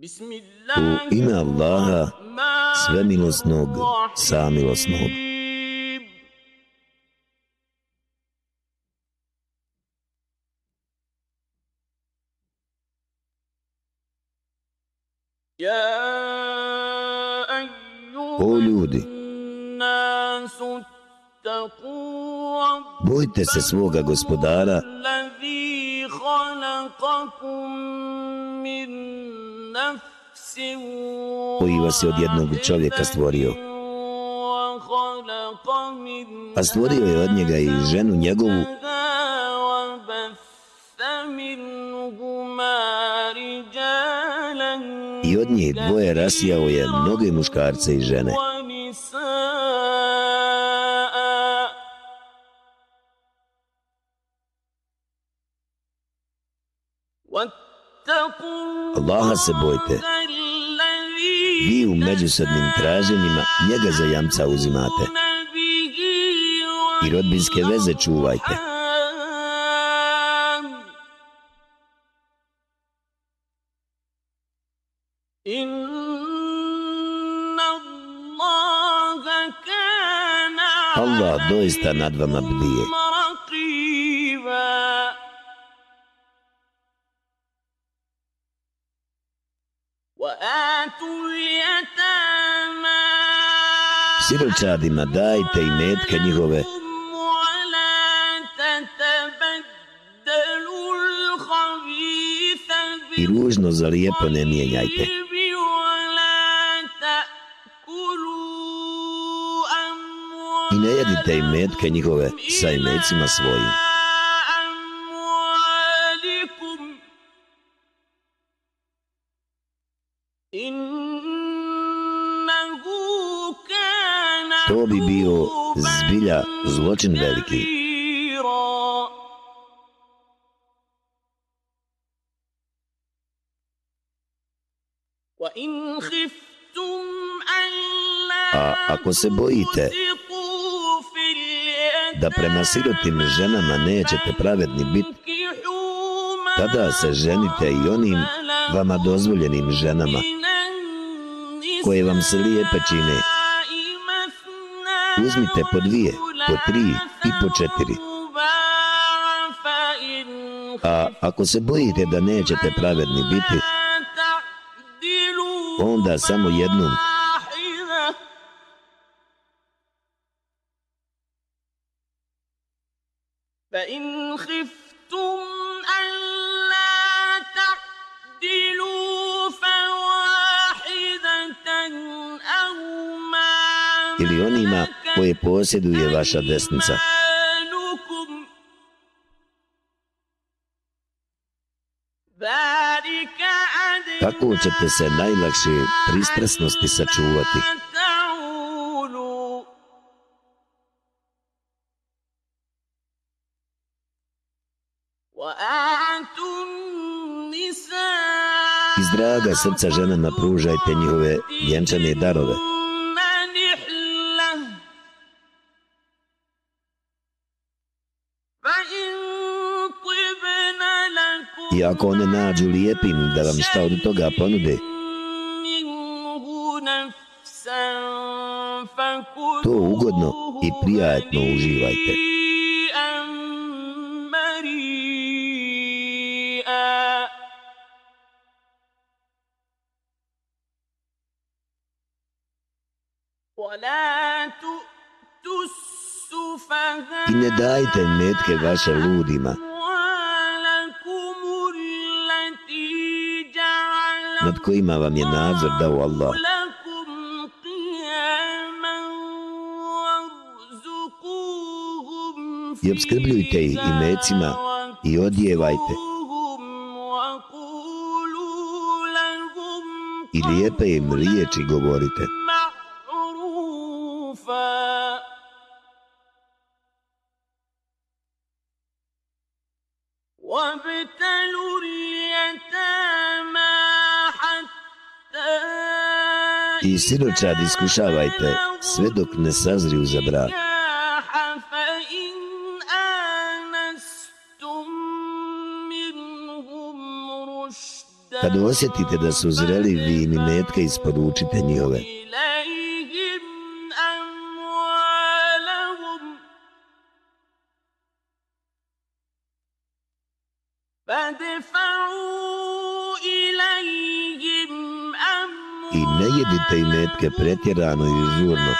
U ime Allaha, sve milosnog, samilosnog. O ljudi, bojte se svoga gospodara koji vas je od jednog čovjeka stvorio. A stvorio je od njega i ženu njegovu i od njih dvoje rasijao je mnoge muškarce i žene. Allaha se bojte. Vi u međusobnim traženjima njega za jamca uzimate. I rodbinske veze čuvajte. Allah doista nad vama bdije. Siročadima dajte i metke njihove i ružno za lijepo ne mijenjajte. I ne jedite i metke njihove sa imecima svojim. Zbilja zločin veliki. A ako se bojite da prema sirotim ženama nećete pravedni biti, tada se ženite i onim vama dozvoljenim ženama koje vam se lijepe čine. Uzmite po dvije, po tri i po četiri. A ako se bojite da nećete pravedni biti, onda samo jednom. Koje posjeduje vaša desnica. Tako ćete se najlakše pristrasnosti sačuvati. Iz draga srca ženama pružajte njihove vjenčane darove. I ako one nađu lijepim da vam šta od toga ponude, to ugodno i prijatno uživajte. I ne dajte metke vaše ludima, nad kojima vam je nadzor dao Allah. I obskrbljujte ih i mecima i odjevajte. I lijepe im riječi govorite. I siročad iskušavajte sve dok ne sazriju za brak. Kad osjetite da su zreli, vi im metka isporučite njihove. فادفعوا ne jedite i metke pretjerano i žurno.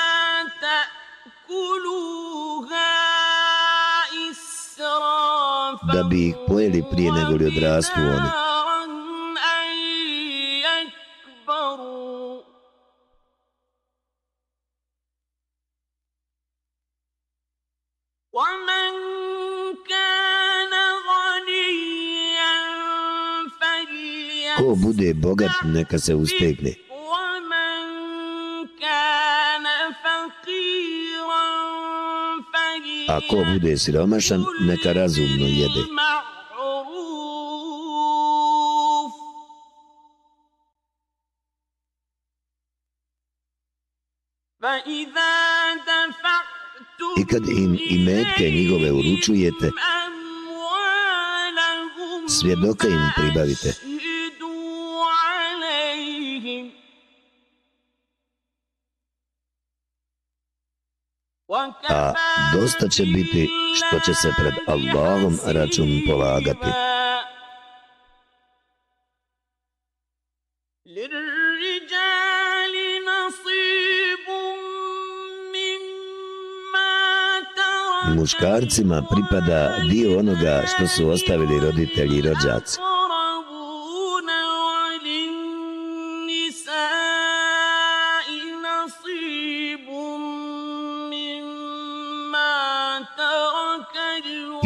Da bi ih pojeli prije nego li odrastu oni. Ko bude bogat, neka se ustegne. A ko bude siromašan, neka razumno jede. I kad im i metke njegove uručujete, svjedoka im pribavite. Dosta će biti što će se pred Allahom račun polagati. Muškarcima pripada dio onoga što su ostavili roditelji i rođaci.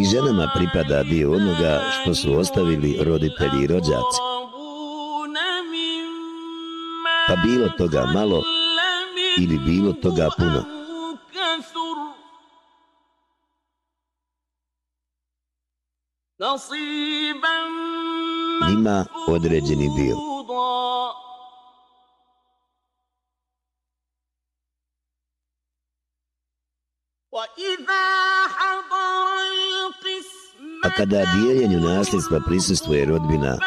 Ženama pripada dio onoga što su ostavili roditelji i rođaci. Pa bilo toga malo ili bilo toga puno. Ima određeni dio. Kada dijeljenju nasljedstva prisustuje rodbina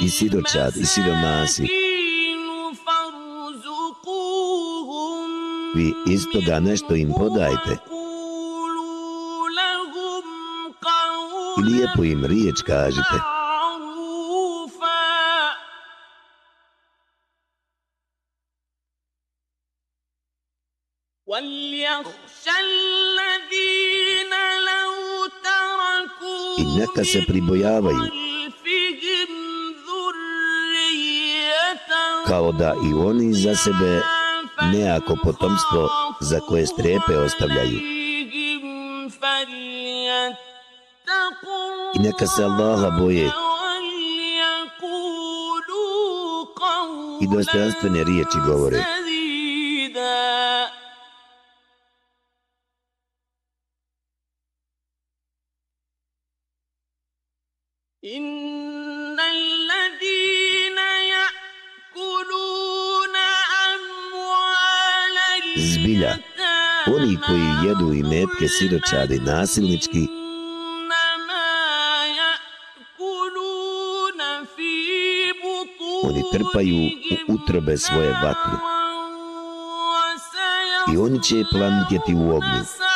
i sidočad i sidomasi, vi iz toga nešto im podajte i lijepo im riječ kažite. Neka se pribojavaju kao da i oni za sebe nejako potomstvo za koje strepe ostavljaju. I neka se Allaha boje i dostojanstvene riječi govore. I siročade i nasilnički, oni trpaju u utrobe svoje vatre i oni će planitjeti u ognju.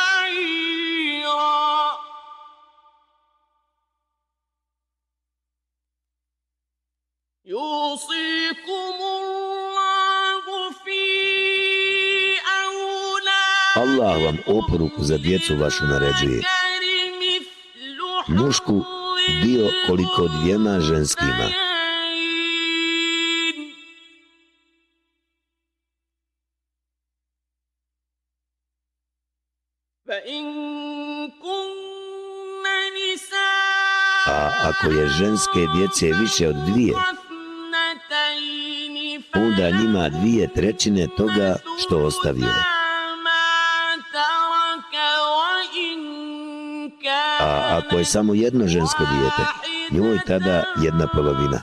Preporuku za djecu vašu naređuje. Mušku dio koliko dvijema ženskima. A ako je ženske djece više od dvije, onda njima dvije trećine toga što ostavio. je. Ako je samo jedno žensko dijete, njoj tada jedna polovina.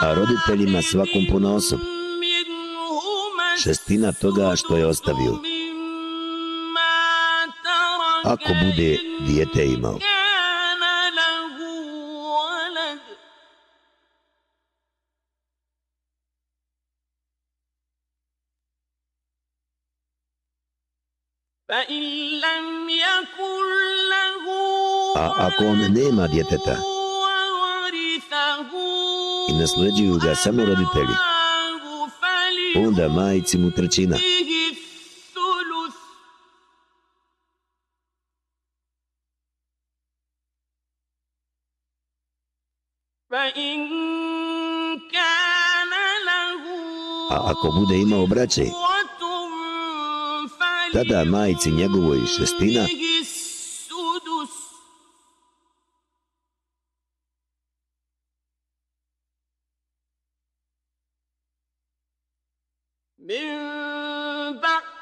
a roditeljima svakom ponosom. Šestina toga što je ostavio. Ako bude dijete imao. A ako on nema djeteta i nasleđuju ga samo roditelji, onda majici mu trećina. A ako bude imao braće, tada majici njegovoj šestina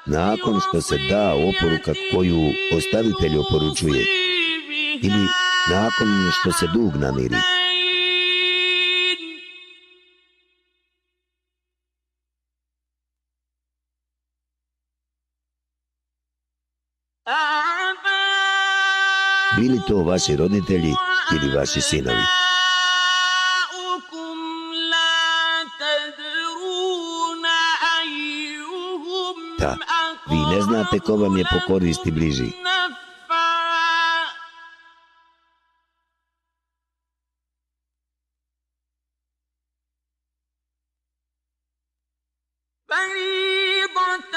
nakon što se da oporuka koju ostavitelj oporučuje ili nakon što se dug namiri. Bili to vaši roditelji ili vaši sinovi? Ta, vi ne znate ko vam je po koristi bliži.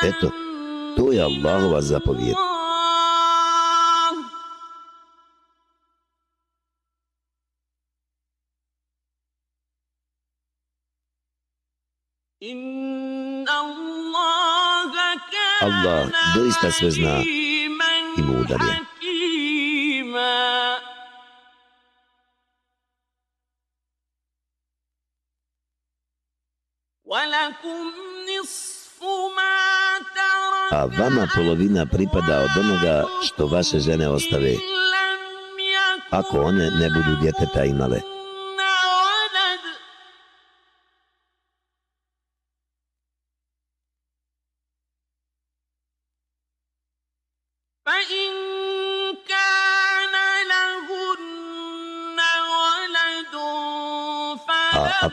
Eto, to je Allahova zapovjed. Allah doista sve zna i mudar je. A vama polovina pripada od onoga što vaše žene ostave, ako one ne budu djeteta imale.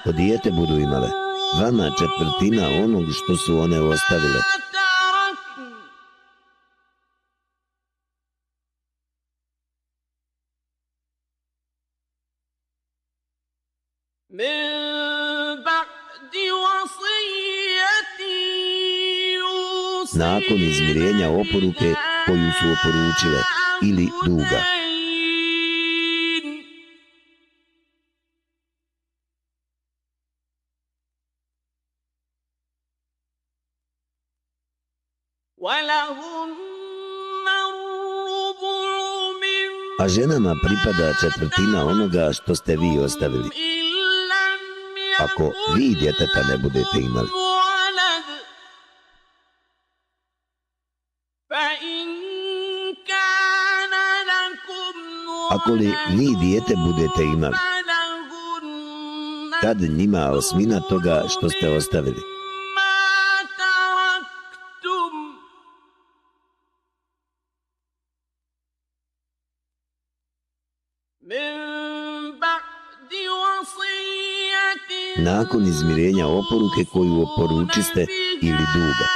Ako dijete budu imale, vama četvrtina onog što su one ostavile. Nakon izmirenja oporuke koju su oporučile ili duga. A ženama pripada četvrtina onoga što ste vi ostavili. Ako vi djeteta ne budete imali. Ako li vi dijete budete imali, tad njima osmina toga što ste ostavili. Nakon izmirenja oporuke koju oporučiste ili duga.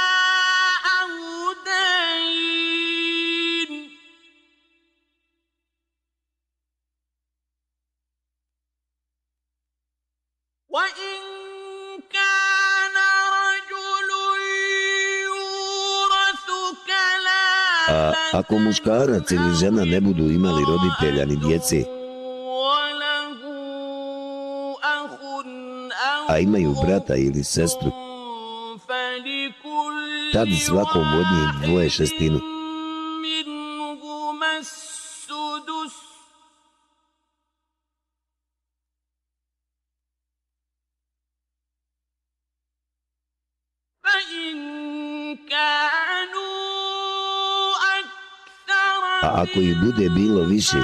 A ako muškarac ili žena ne budu imali roditelja ni djece, a imaju brata ili sestru, tad svakom od njih dvoje šestinu. A ako ih bude bilo više,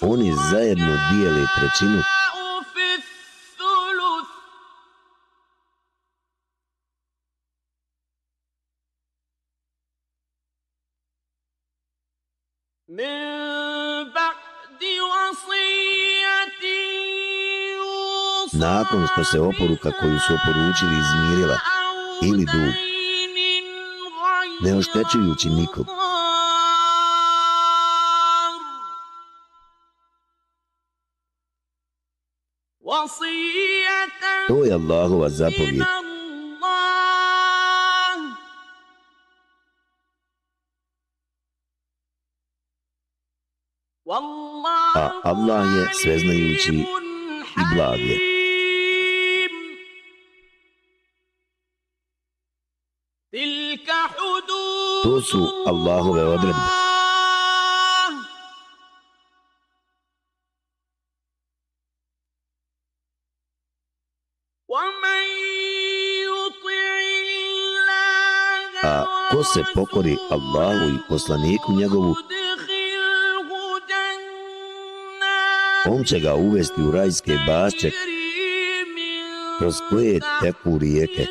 oni zajedno dijeli trećinu Nakon što se oporuka koju su oporučili izmirila ili dug, ne oštećujući nikog, To je Allahova zapovjed. A Allah je sveznajući i blag je. To su Allahove odredbe. ko se pokori Allahu i poslaniku njegovu, on će ga uvesti u rajske bašće kroz koje teku rijeke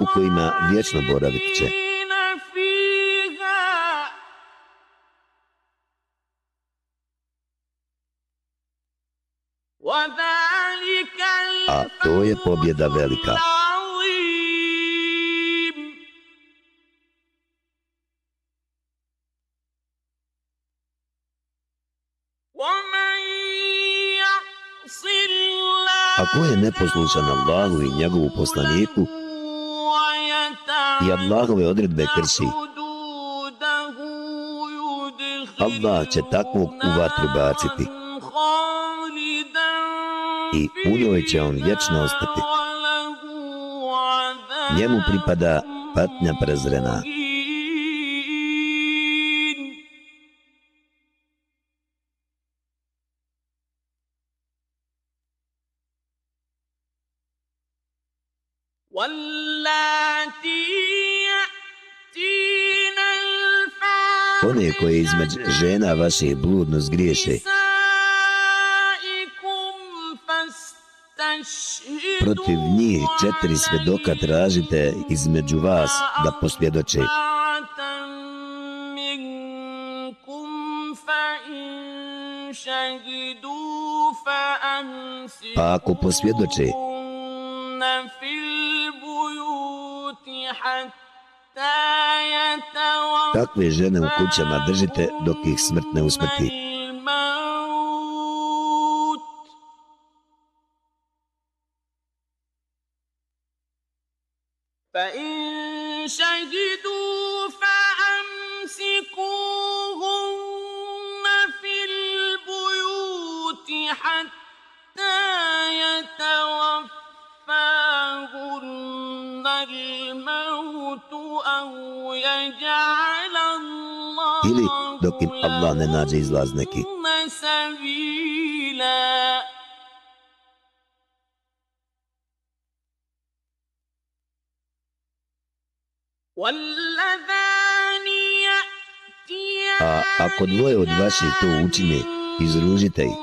u kojima vječno boravit će. A to je pobjeda velika. Ako je neposlušan Allahu i njegovu poslaniku i Allahove odredbe krši, Allah će takvog u vatru baciti i u njoj će on vječno ostati. Njemu pripada patnja prezrena. Koje između žena vaše bludno zgriješe, protiv njih četiri svedoka tražite između vas da posvjedoče. Pa ako posvjedoče, Takve žene u kućama držite dok ih smrt ne usmrti. Ili dok im Allah ne nađe izlaz neki. A ako dvoje od vaših to učine, izružite ih.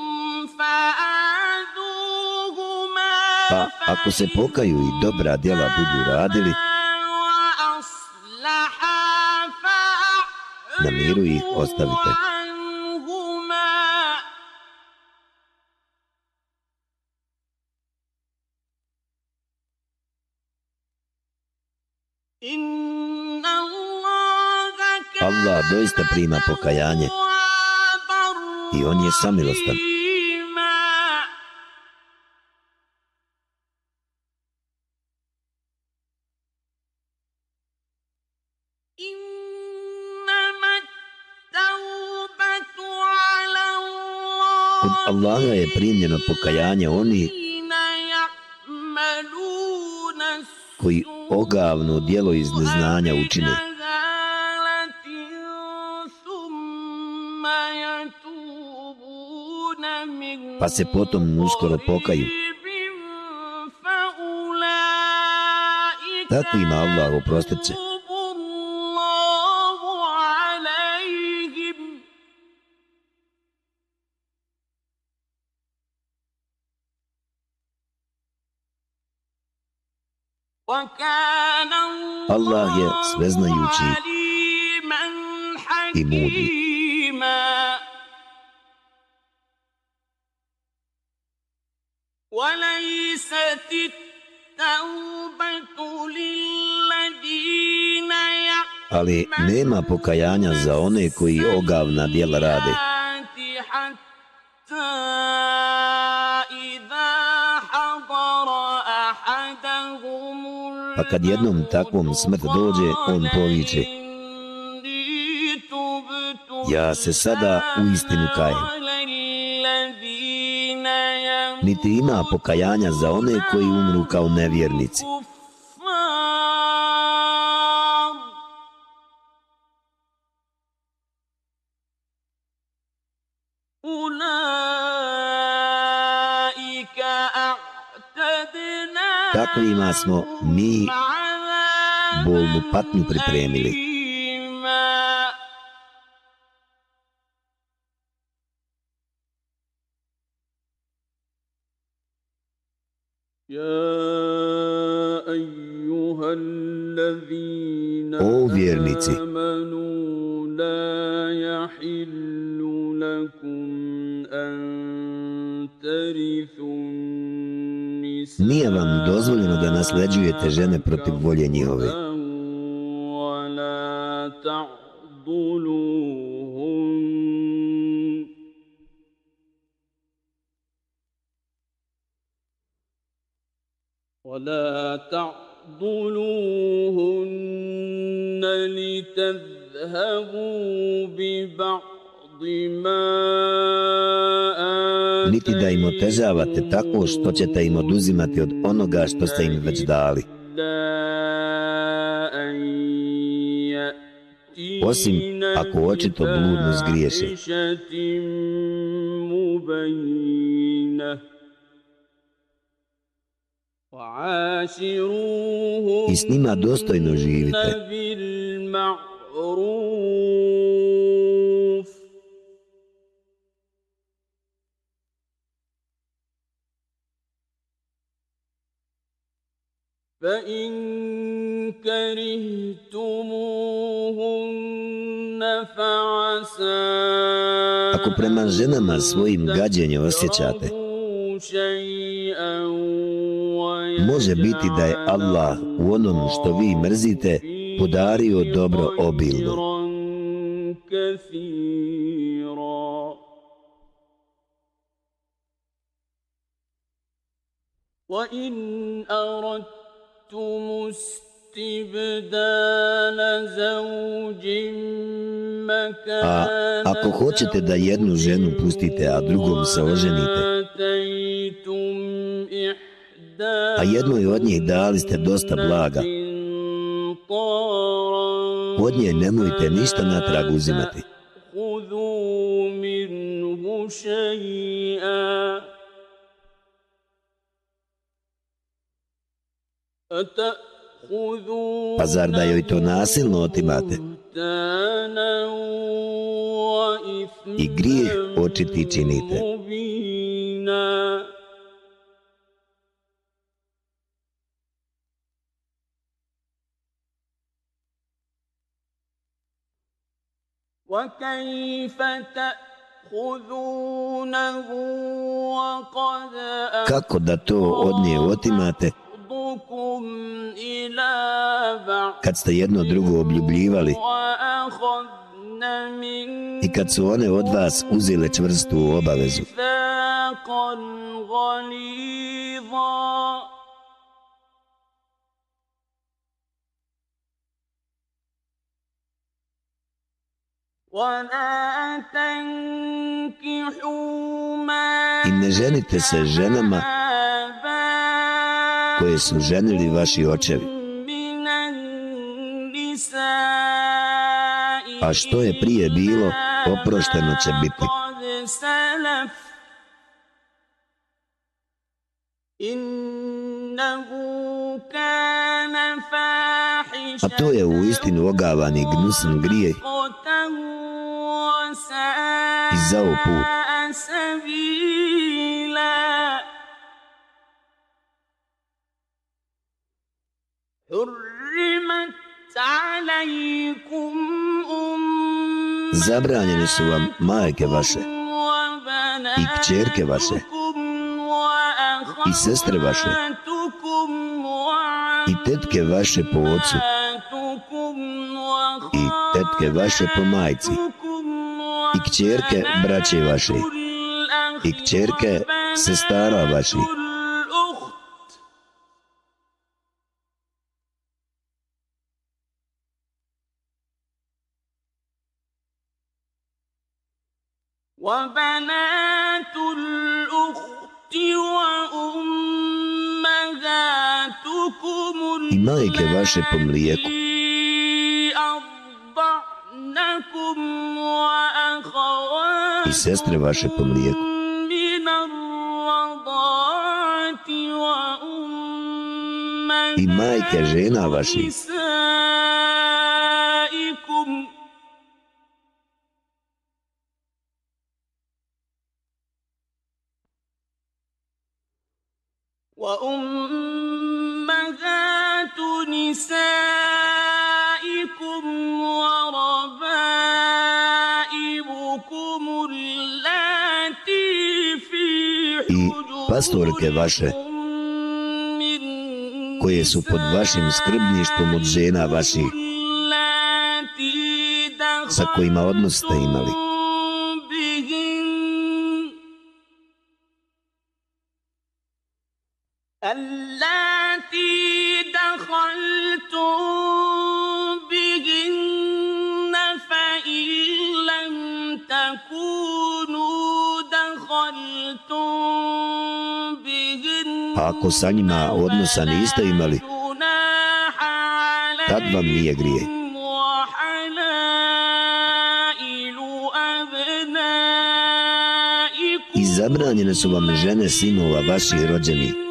Pa ako se pokaju i dobra djela budu radili, na miru ih ostavite. Allah doista prima pokajanje i on je samilostan. Allaha je primljeno pokajanje oni koji ogavno dijelo iz neznanja učine. Pa se potom uskoro pokaju. Tako ima Allah oprostit će. Je sveznajući i mudri. Ali nema pokajanja za one koji ogavna djela rade. Kad jednom takvom smrt dođe, on poviče Ja se sada u istinu kajem. Niti ima pokajanja za one koji umru kao nevjernici. Takvima smo mi bolnu patnju pripremili. O vjernici, nije vam dozvoljeno da nasljeđujete žene protiv volje njihove. ولا تعضلوهن لتذهبوا ببعض ما niti da im otežavate tako što ćete im oduzimati od onoga što ste im već dali. Osim ako očito bludno zgriješe. I s njima dostojno živite. Ako prema ženama svojim gađenjem osjećate, može biti da je Allah u onom što vi mrzite podario dobro obilno. وَإِنْ أَرَدْتُ A ako hoćete da jednu ženu pustite, a drugom se oženite, a jednoj od njih dali ste dosta blaga, od nje nemojte ništa natrag uzimati. Pa zar da joj to nasilno otimate? I grijeh očiti činite. Kako da to od nje otimate? Kad ste jedno drugo obljubljivali i kad su one od vas uzele čvrstu obavezu. I ne ženite se ženama koje su ženili vaši očevi. A što je prije bilo, oprošteno će biti. A to je u istinu ogavani gnusan grije i zao zabranjene su vam majke vaše i kćerke vaše i sestre vaše i tetke vaše po ocu i tetke vaše po majci i kćerke braće vaše i kćerke sestara vaših وبنات الأخت وأمهاتكم i majke vaše po mlijeku أرضعنكم وأخواتكم i sestre vaše po mlijeku من الرضاعة وأمهات i majke žena vaših وأمهات نسائكم وربائبكم اللاتي في i pastorke vaše koje su pod vašim skrbništvom od žena vaših sa kojima odnos ste imali Ako sa njima odnosa niste imali. Tad vam nije grije. I zabranjene su vam žene sinova vaših rođenih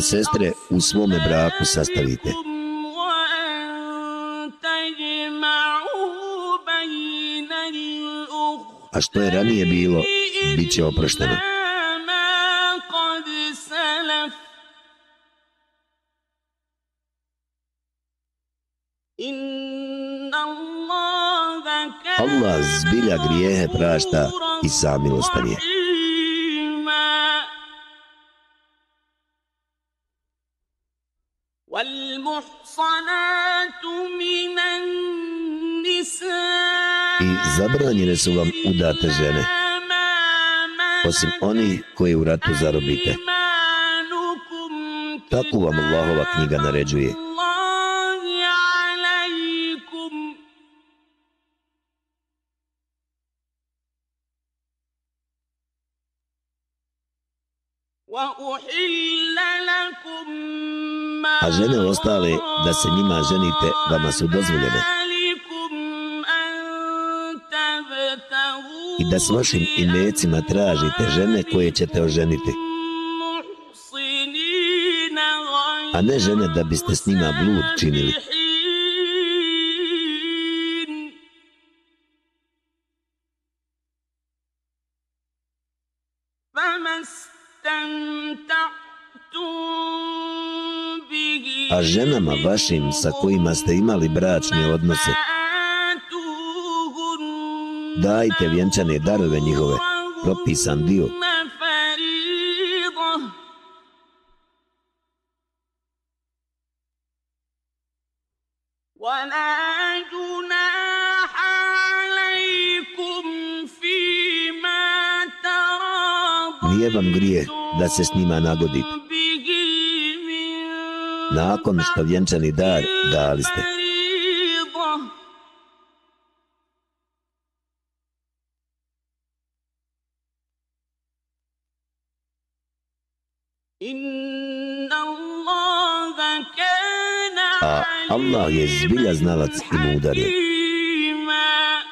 sestre u svome braku sastavite. A što je ranije bilo, bit će oprošteno. Allah zbilja grijehe prašta i. Allah zbilja grijehe prašta i samilostan je. zabranjene su vam udate žene, osim oni koje u ratu zarobite. Tako vam Allahova knjiga naređuje. A žene ostale da se njima ženite vama su dozvoljene. i da s vašim imecima tražite žene koje ćete oženiti. A ne žene da biste s njima blud činili. A ženama vašim sa kojima ste imali bračne odnose, dajte vjenčane darove njihove propisan dio فريضة ولا جناح عليكم فيما تراضوا nije vam grije da se s njima nagodite به من nakon što vjenčani dar dali ste zbilja znalac i mudar je حكيما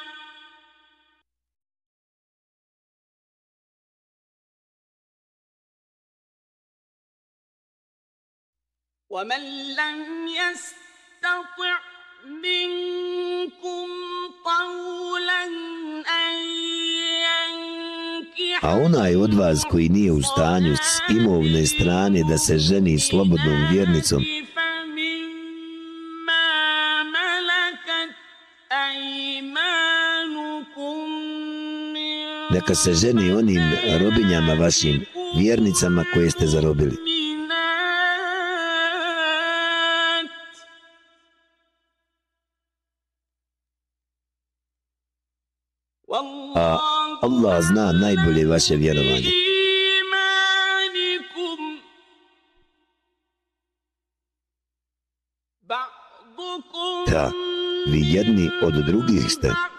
ومن لم يستطع منكم طولا أن ينكح A onaj od vas koji nije u stanju s imovne strane da se ženi slobodnom vjernicom, neka se ženi onim robinjama vašim, vjernicama koje ste zarobili. A Allah zna najbolje vaše vjerovanje. Da, vi jedni od drugih ste.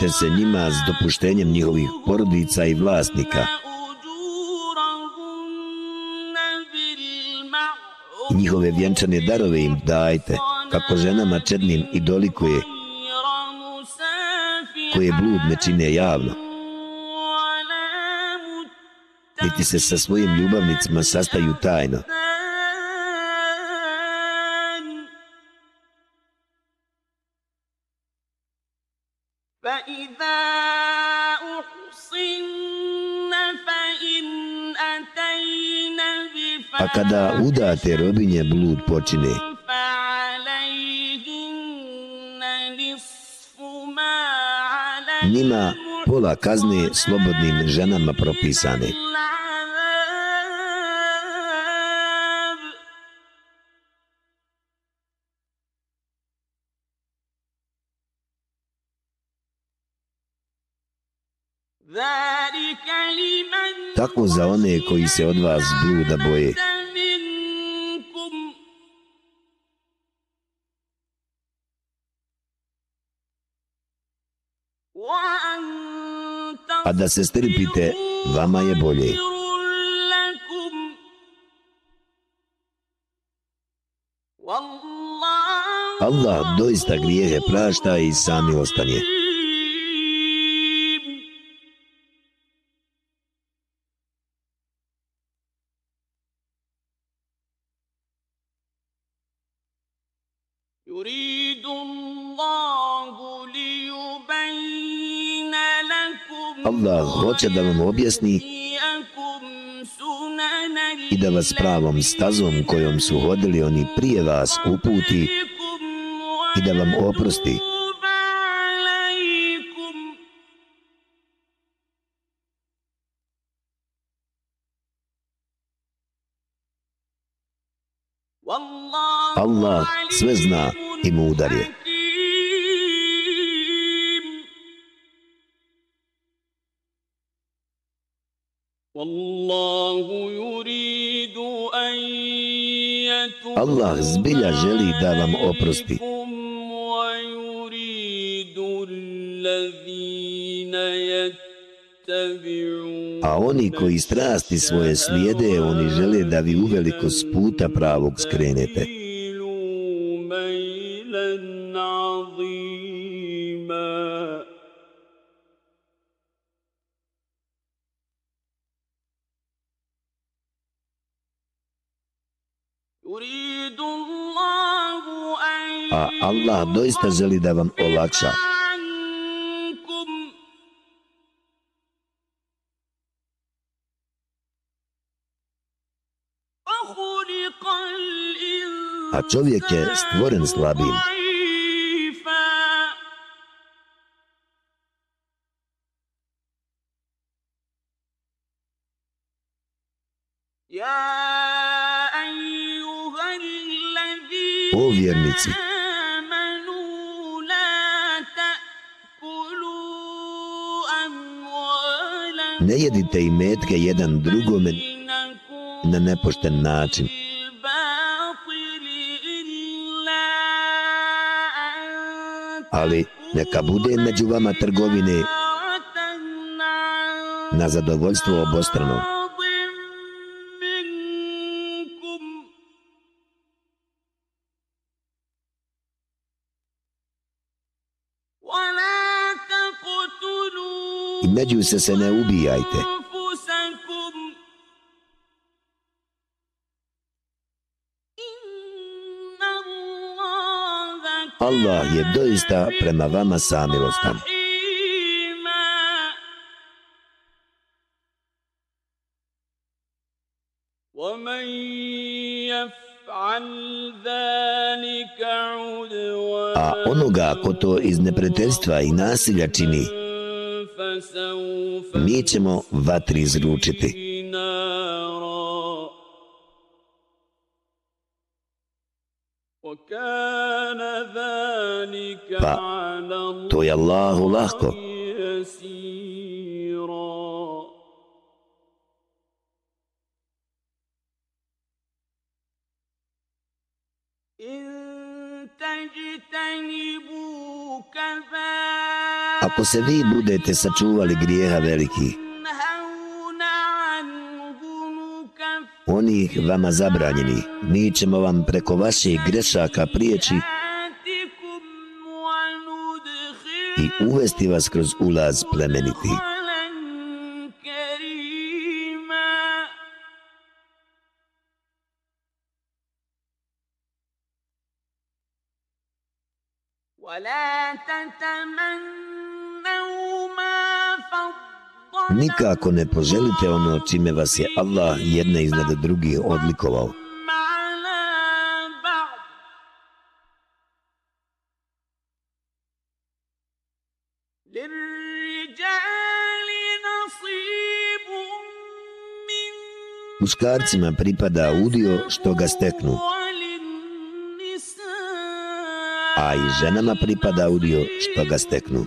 Bavite se njima s dopuštenjem njihovih porodica i vlasnika. I njihove vjenčane darove im dajte, kako ženama čednim i dolikuje, koje blud ne čine javno. Niti se sa svojim ljubavnicima sastaju tajno. udate rodinje blud počine. Njima pola kazne slobodnim ženama propisane. Tako za one koji se od vas bluda boje. a da se strpite, vama je bolje. Allah doista grijehe prašta i sami ostanje. hoće da vam objasni i da vas pravom stazom kojom su hodili oni prije vas uputi i da vam oprosti. Allah sve zna i mudar je. Allah zbilja želi da vam oprosti. عليكم ويريد الذين يتبعون A oni koji strasti svoje slijede, oni žele da vi uveliko s puta pravog skrenete. ميلوا ميلا عظيما A Allah doista želi da vam olakša. A čovjek je stvoren slabim. Yeah. vjernici. Ne jedite i metke jedan drugome na nepošten način. Ali neka bude među vama trgovine na zadovoljstvo obostrano. Između se se ne ubijajte. أنفسكم إن الله Allah je كان doista prema vama samilostan. رحيما ومن يفعل ذلك عدوانا A onoga ko to iz neprijateljstva i nasilja čini, فسوف mi ćemo vatri izručiti. نارا وكان ذلك Pa, على To je Allahu lahko. الله يسيرا إن تجتنبوا كبائر Ako se vi budete sačuvali grijeha veliki, oni vama zabranjeni, mi ćemo vam preko vaših grešaka prijeći i uvesti vas kroz ulaz plemeniti. Nikako ne poželite ono čime vas je Allah jedna iznad drugih odlikovao. Muškarcima pripada udio što ga steknu a i ženama pripada udio što ga steknu.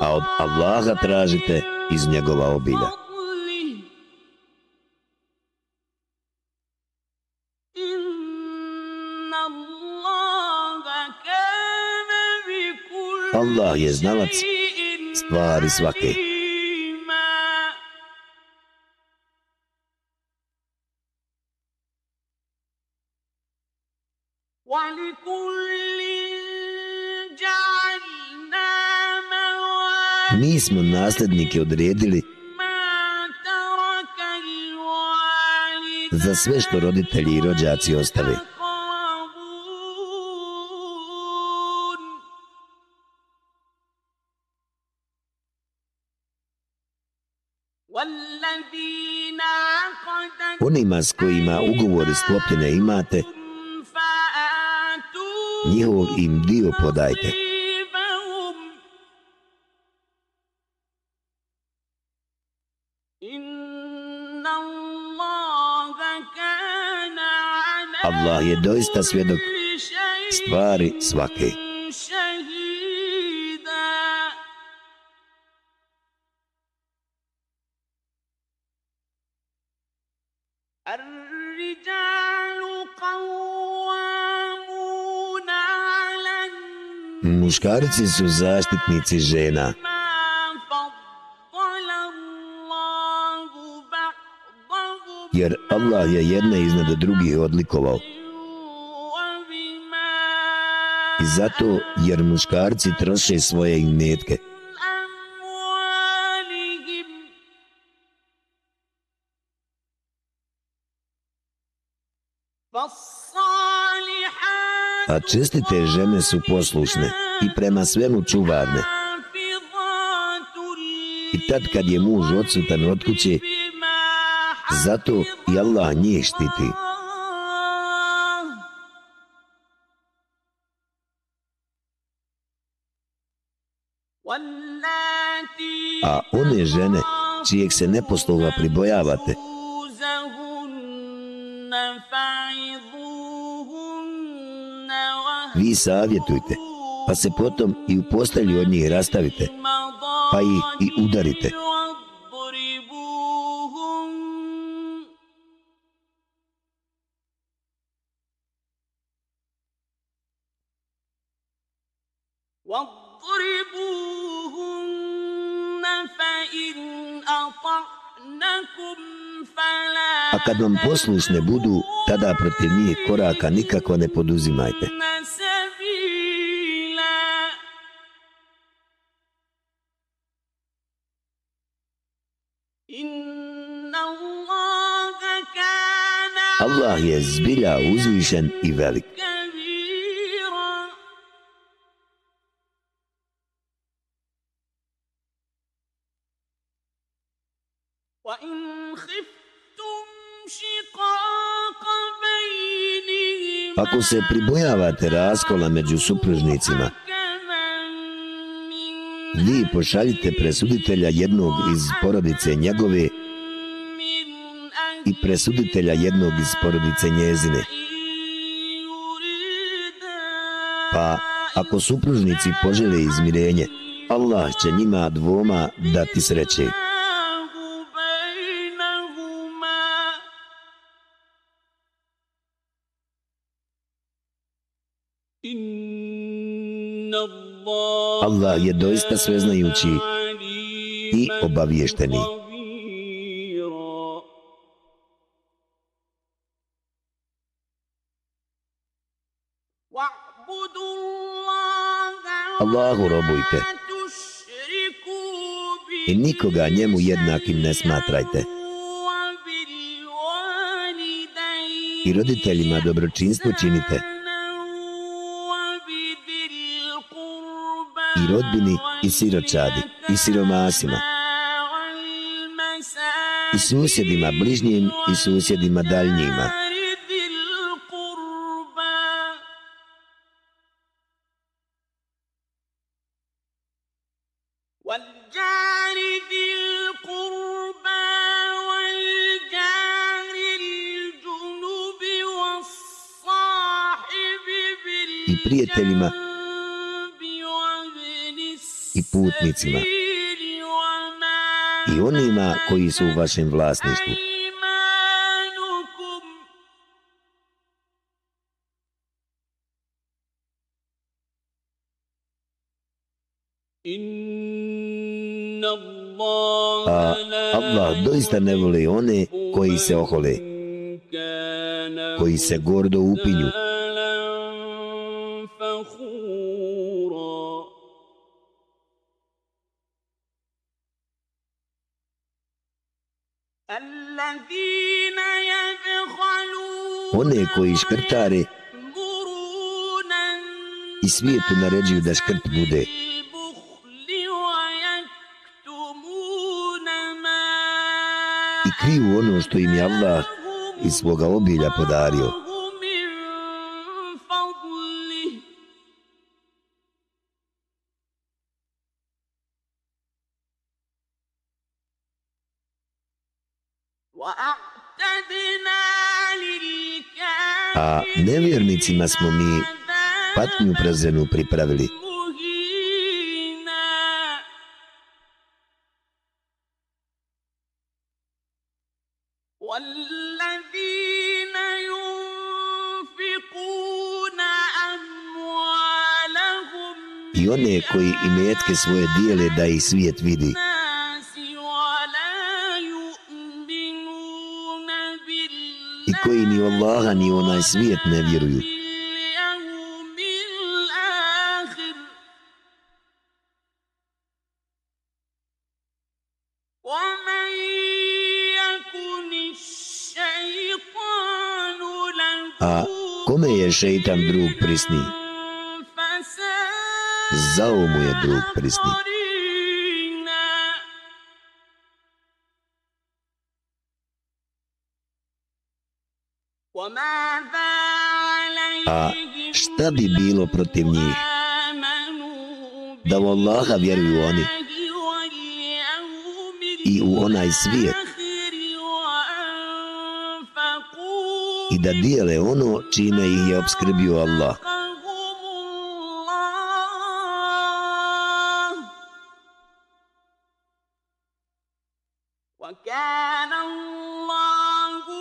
A od Allaha tražite iz njegova obilja. Allah je znalac stvari svake. Mi smo naslednike odredili za sve što roditelji i rođaci ostave. Onima s kojima ugovore sklopljene imate, njihov im dio podajte. Allah je doista svjedok stvari svake. Allah je doista svjedok stvari svake. muškarci su zaštitnici žena. Jer Allah je jedne iznad drugih odlikovao. I zato jer muškarci troše svoje imetke. a čestite žene su poslušne i prema svemu čuvarne. I tad kad je muž odsutan od kuće, zato i Allah njih štiti. A one žene čijeg se neposlova pribojavate, vi savjetujte, pa se potom i u postelji od njih rastavite, pa ih i udarite. A kad vam poslušne budu, tada protiv njih koraka nikako ne poduzimajte. zbilja uzvišen i velik. Ako se pribojavate raskola među supružnicima, vi pošaljite presuditelja jednog iz porodice njegove i presuditelja jednog iz porodice njezine. Pa, ako supružnici požele izmirenje, Allah će njima dvoma dati sreće. Allah je doista sveznajući i obaviješteni. Allahu robujte I nikoga njemu jednakim ne smatrajte. I roditeljima dobročinstvo činite. I rodbini i siročadi i siromasima. I susjedima bližnjim i susjedima daljnjima. prijateljima i putnicima i onima koji su u vašem vlasništvu. A Allah doista ne vole one koji se ohole, koji se gordo upinju, koji škrtare i svijetu naređuju da škrt bude. I kriju ono što im je Allah iz svoga obilja podario. mjesecima smo mi patnju prezenu pripravili. I one koji i metke svoje dijele da i svijet vidi. I koji ni Allaha ni onaj svijet ne vjeruju. šeitan drug prisni. Zao mu je drug prisni. A šta bi bilo protiv njih? Da u Allaha vjeruju oni i u onaj svijet i da dijele ono čime ih je obskrbio Allah.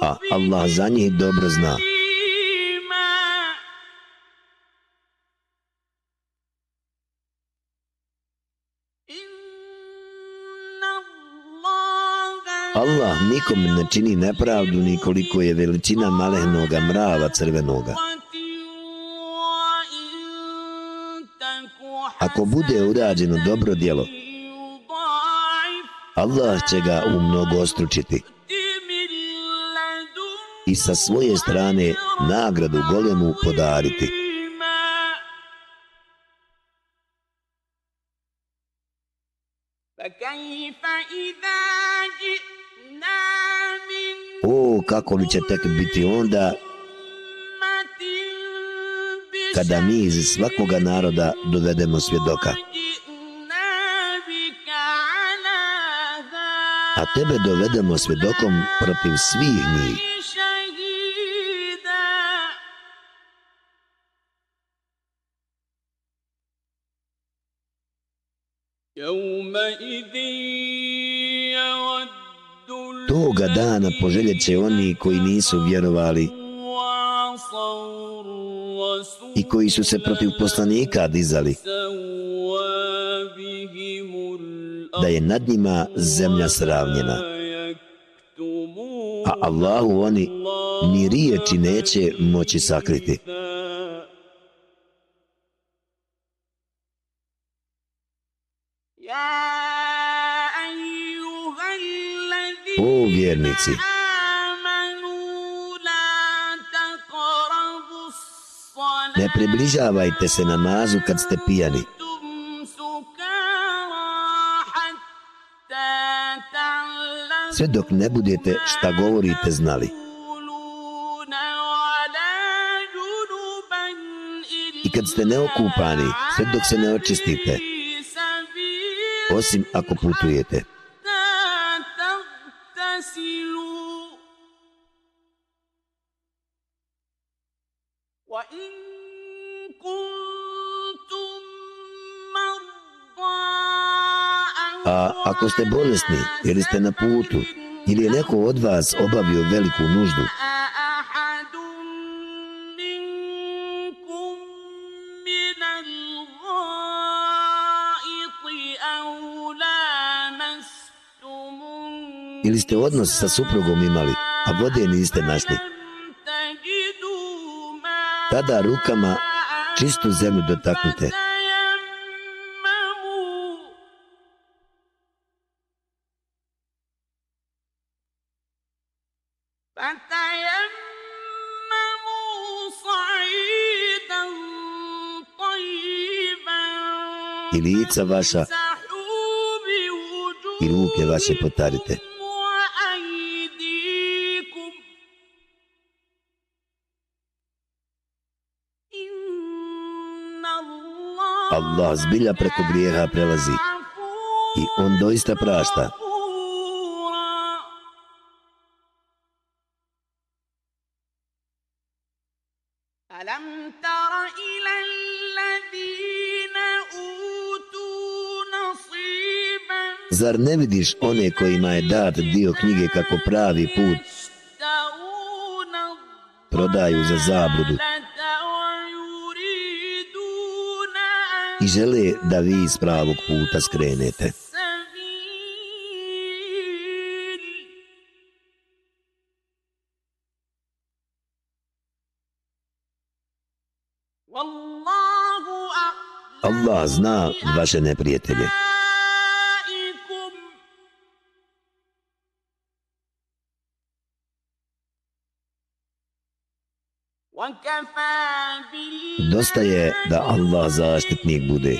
A Allah za njih dobro zna. Nikom ne čini nepravdu ni koliko je veličina malehnoga mrava crvenoga. Ako bude urađeno dobro djelo, Allah će ga u mnogo ostručiti i sa svoje strane nagradu golemu podariti. O, kako li će tek biti onda kada mi iz svakoga naroda dovedemo svjedoka. A tebe dovedemo svjedokom protiv svih njih. Dana poželjet će oni koji nisu vjerovali i koji su se protiv poslanika dizali, da je nad njima zemlja sravnjena. A Allahu oni ni riječi neće moći sakriti. O vjernici, ne približavajte se namazu kad ste pijani. Sve dok ne budete šta govorite znali. I kad ste neokupani, sve dok se ne očistite, osim ako putujete. A ako ste bolesni ili ste na putu ili je neko od vas obavio veliku nuždu, ili ste odnos sa suprugom imali, a vode niste našli, tada rukama čistu zemlju dotaknite. I lica vaša i ruke vaše potarite. Allah zbilja preko grijeha prelazi i on doista prašta. Zar ne vidiš one kojima je dat dio knjige kako pravi put prodaju za zabludu i žele da vi iz pravog puta skrenete. Allah zna vaše neprijatelje. Dosta je da Allah zaštitnik bude.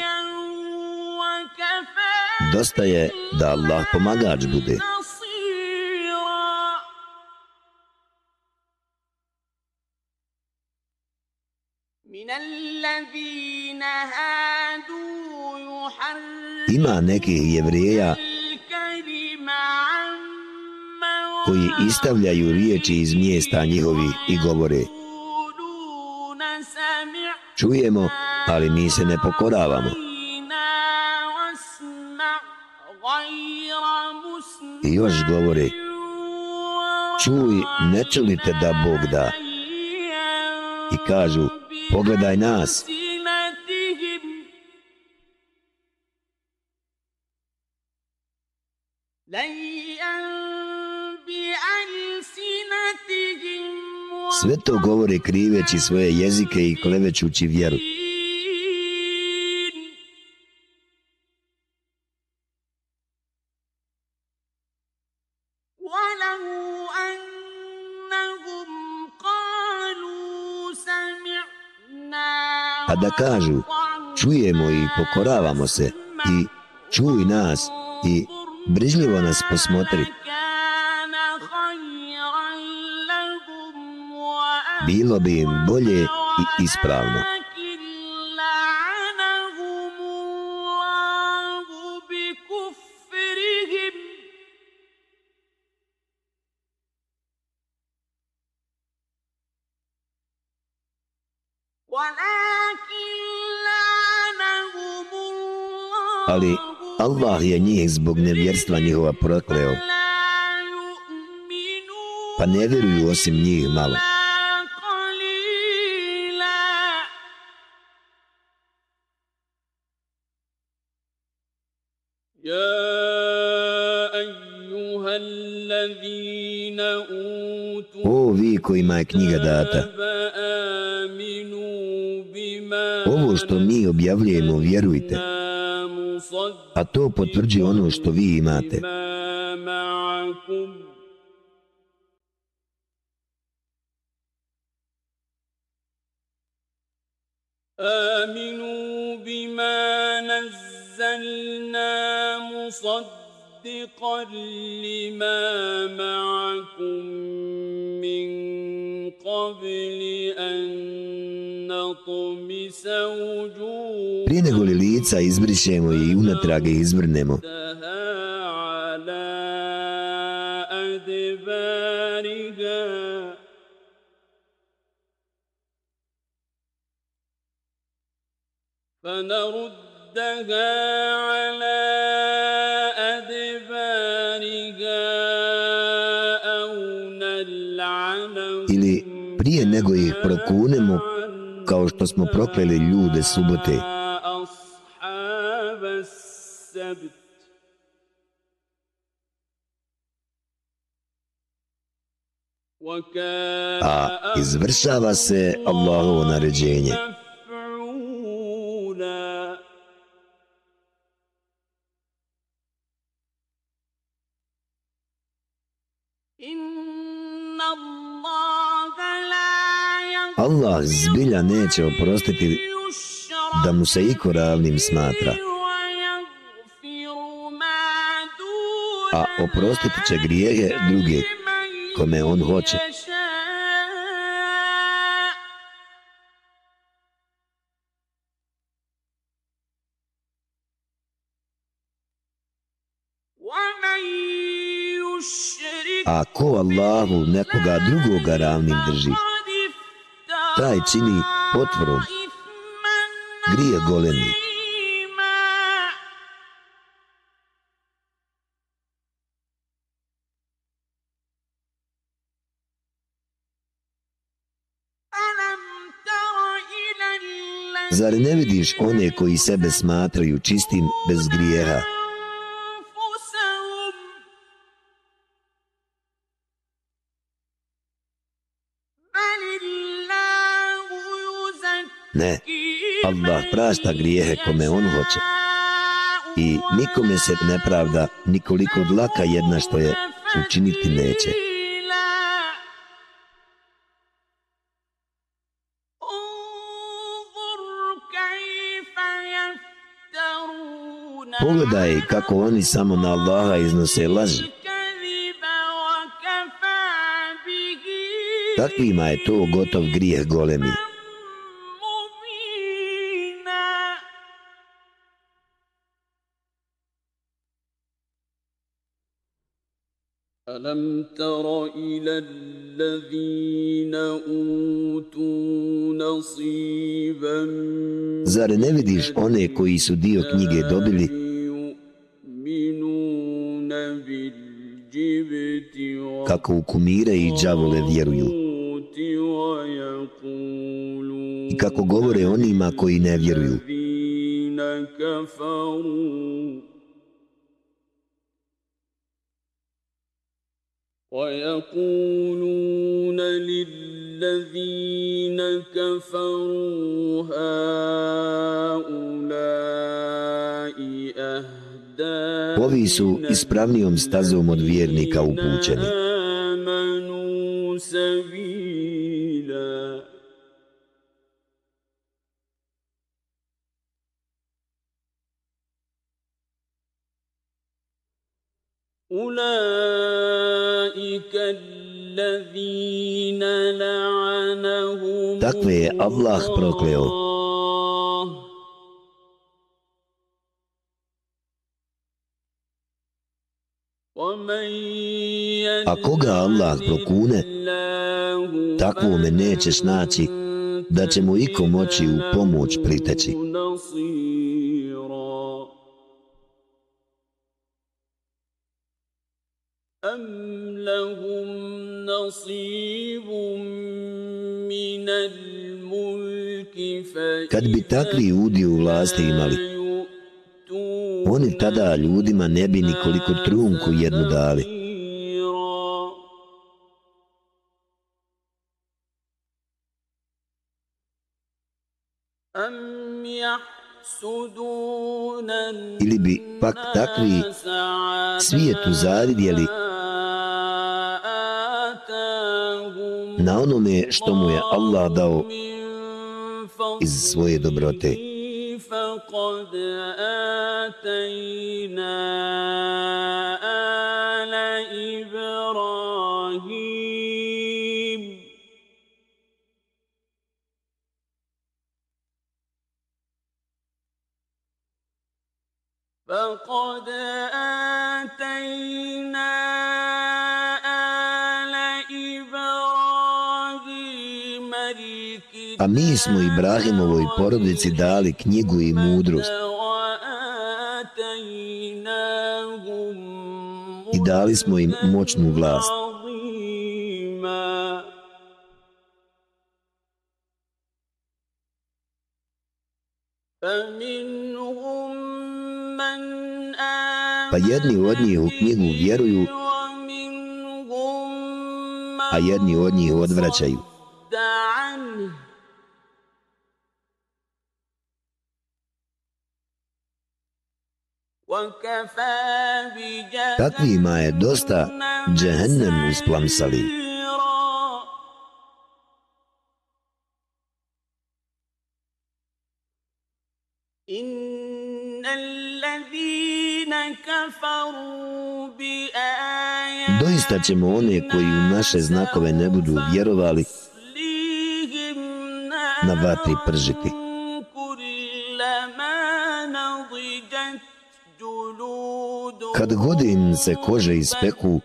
Dosta je da Allah pomagač bude. Ima nekih jevrijeja koji istavljaju riječi iz mjesta njihovi i govore Čujemo, ali mi se ne pokoravamo. I još govori, Čuj, ne čulite da Bog da. I kažu, pogledaj nas. kriveći svoje jezike i klevećući vjeru. A da kažu, čujemo i pokoravamo se, i čuj nas, i brižljivo nas posmotri. bilo bi im bolje i ispravno. Ali Allah je njih zbog nevjerstva njihova prokleo, pa ne vjeruju osim njih malo. kojima je knjiga data. Ovo što mi objavljujemo, vjerujte, a to potvrđi ono što vi imate. lica izbrišemo i unatrage izvrnemo, ردها على أدبارها فنردها على أدبارها أو نلعنهم ili prije nego ih prokunemo, kao što smo prokleli ljude subote, أصحاب السبت وكان a izvršava se Allahovo naređenje. مفعولا إن الله لا يغفر Allah zbilja neće oprostiti يشرك da mu se iko ravnim smatra, a oprostit će grijehe druge kome on hoće. A ko Allahu nekoga drugoga ravnim drži, taj čini potvorom grije golenik. Zar ne vidiš one koji sebe smatraju čistim bez grijeha? Ne, Allah prašta grijehe kome on hoće. I nikome se nepravda nikoliko dlaka jedna što je učiniti neće. Pogledaj kako oni samo na Allaha iznose laži. Takvima je to gotov grijeh golemi. ألم تر إلى الذين أوتوا نصيبا Zar ne vidiš one koji su dio knjige dobili, kako u kumire i đavole vjeruju والطاغوت ويقولون i kako govore onima koji ne vjeruju. الذين كفروا ويقولون للذين كفروا هؤلاء أهدى Ovi su ispravnijom stazom od vjernika upućeni. Takve je Allah prokleo. A koga Allah prokune, takvome nećeš naći da će mu iko moći u pomoć priteći. أم لهم نصيب من الملك Kad bi takvi udio u vlasti imali, Oni tada ljudima ne bi nikoliko trunku jednu dali. Ili bi pak takvi svijetu zaridjeli na onome što mu je Allah dao iz svoje dobrote. فقد آتينا آل إبراهيم. فقد آتينا a mi smo Ibrahimovoj porodici dali knjigu i mudrost i dali smo im moćnu vlast. Pa jedni od njih u knjigu vjeruju, a jedni od njih odvraćaju. Takvima je dosta džehennem usplamsali. Doista ćemo one koji u naše znakove ne budu vjerovali na vatri pržiti. kad godim se kože ispeku,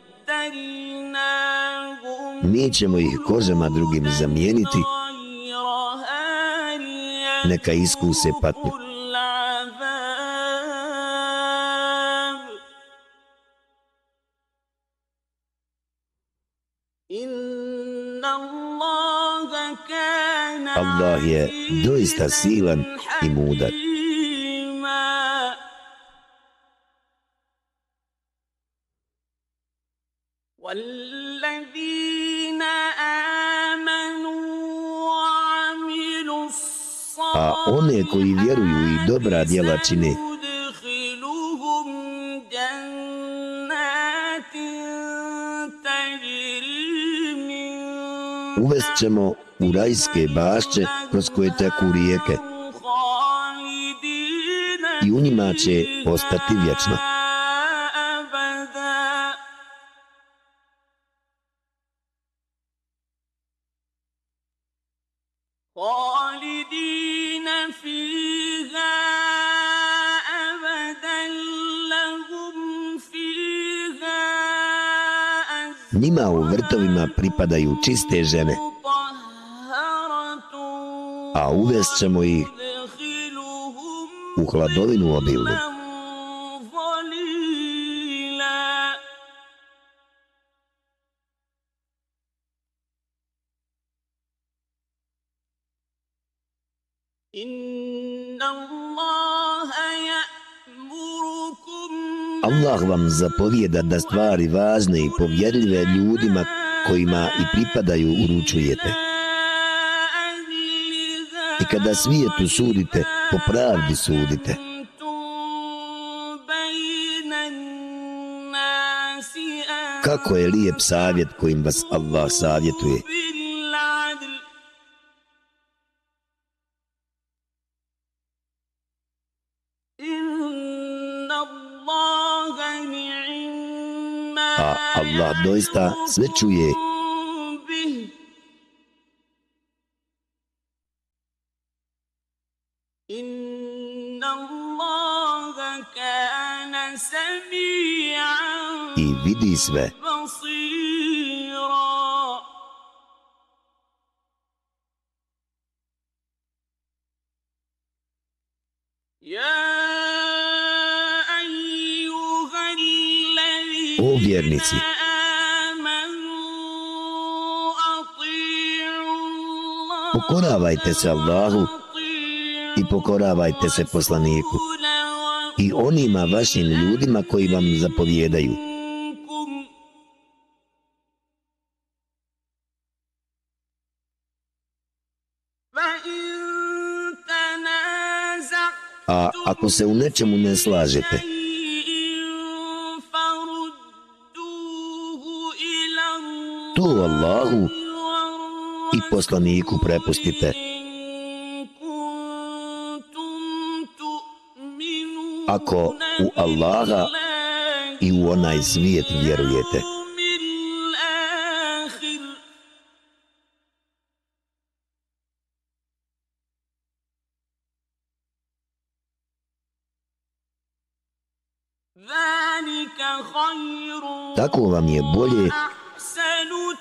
mi ćemo ih kožama drugim zamijeniti, neka iskuse patnju. Allah je doista silan i mudan. A one koji vjeruju i dobra djela čine, uvest ćemo u rajske bašće kroz koje teku rijeke i u njima će ostati vječno. ženama pripadaju čiste žene. A uvest ćemo ih u hladovinu obilnu. Allah vam zapovjeda da stvari važne i povjerljive ljudima kojima i pripadaju uručujete. I kada svijetu sudite, po pravdi sudite. Kako je lijep savjet kojim vas Allah savjetuje. Doista sve čuje i vidi sve. O vjernici, pokoravajte se Allahu i pokoravajte se poslaniku i onima vašim ljudima koji vam zapovjedaju. A ako se u nečemu ne slažete, to Allahu poslaniku prepustite. Ako u Allaha i u onaj svijet vjerujete. Tako vam je bolje,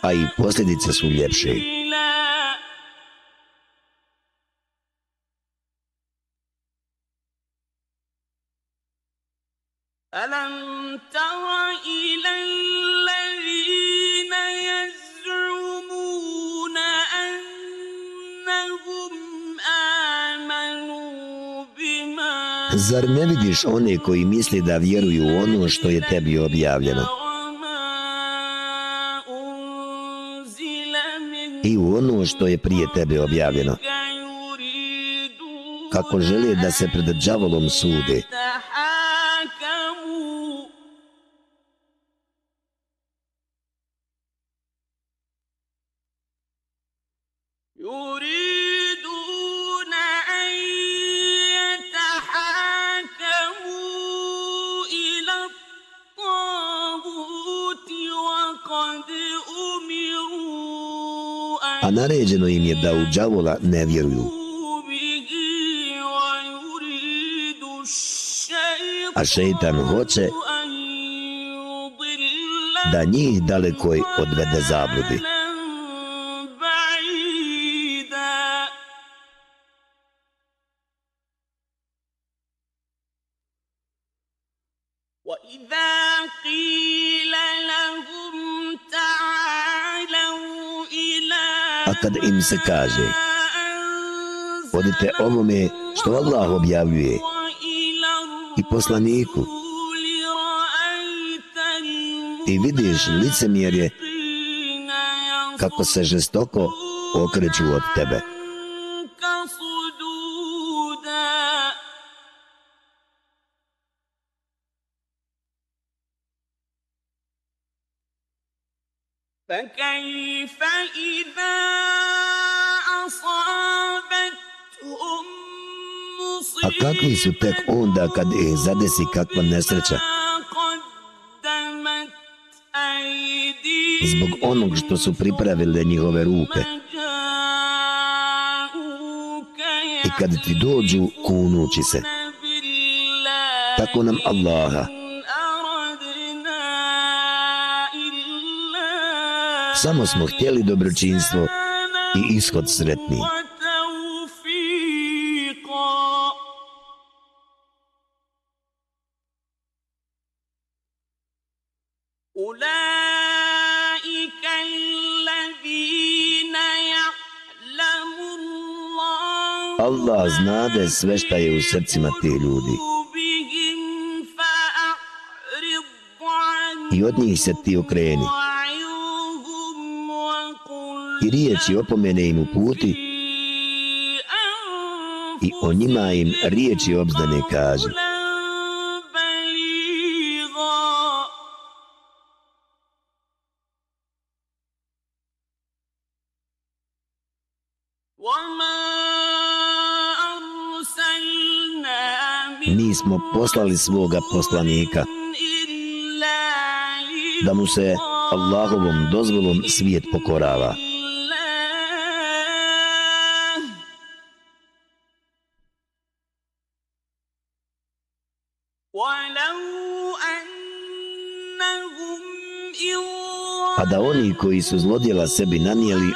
a i posljedice su ljepše. Zar ne vidiš one koji misli da vjeruju u ono što je tebi objavljeno وما أنزل من i u ono što je prije tebe objavljeno? يريدون Kako žele da se pred džavolom sude, تحاكموا a naređeno im je da u džavola ne vjeruju. A šeitan hoće da njih dalekoj odvede zabludi. kad im se kaže, odite ovome što Allah objavljuje i poslaniku, ti vidiš licemjerje kako se žestoko okreću od tebe. فكيف إذا A kakvi su tek onda kad ih zadesi kakva nesreća? Zbog onog što su pripravile njihove ruke. I kad ti dođu, kunući se. Tako nam Allaha. Samo smo htjeli dobročinstvo i ishod sretniji. rade sve šta je u srcima tih ljudi. I od njih se ti okreni. I riječi opomene im u puti. I o njima im riječi obzdane kaže. kaže. poslali svoga poslanika da mu se Allahovom dozvolom svijet pokorava. A da oni koji su zlodjela sebi nanijeli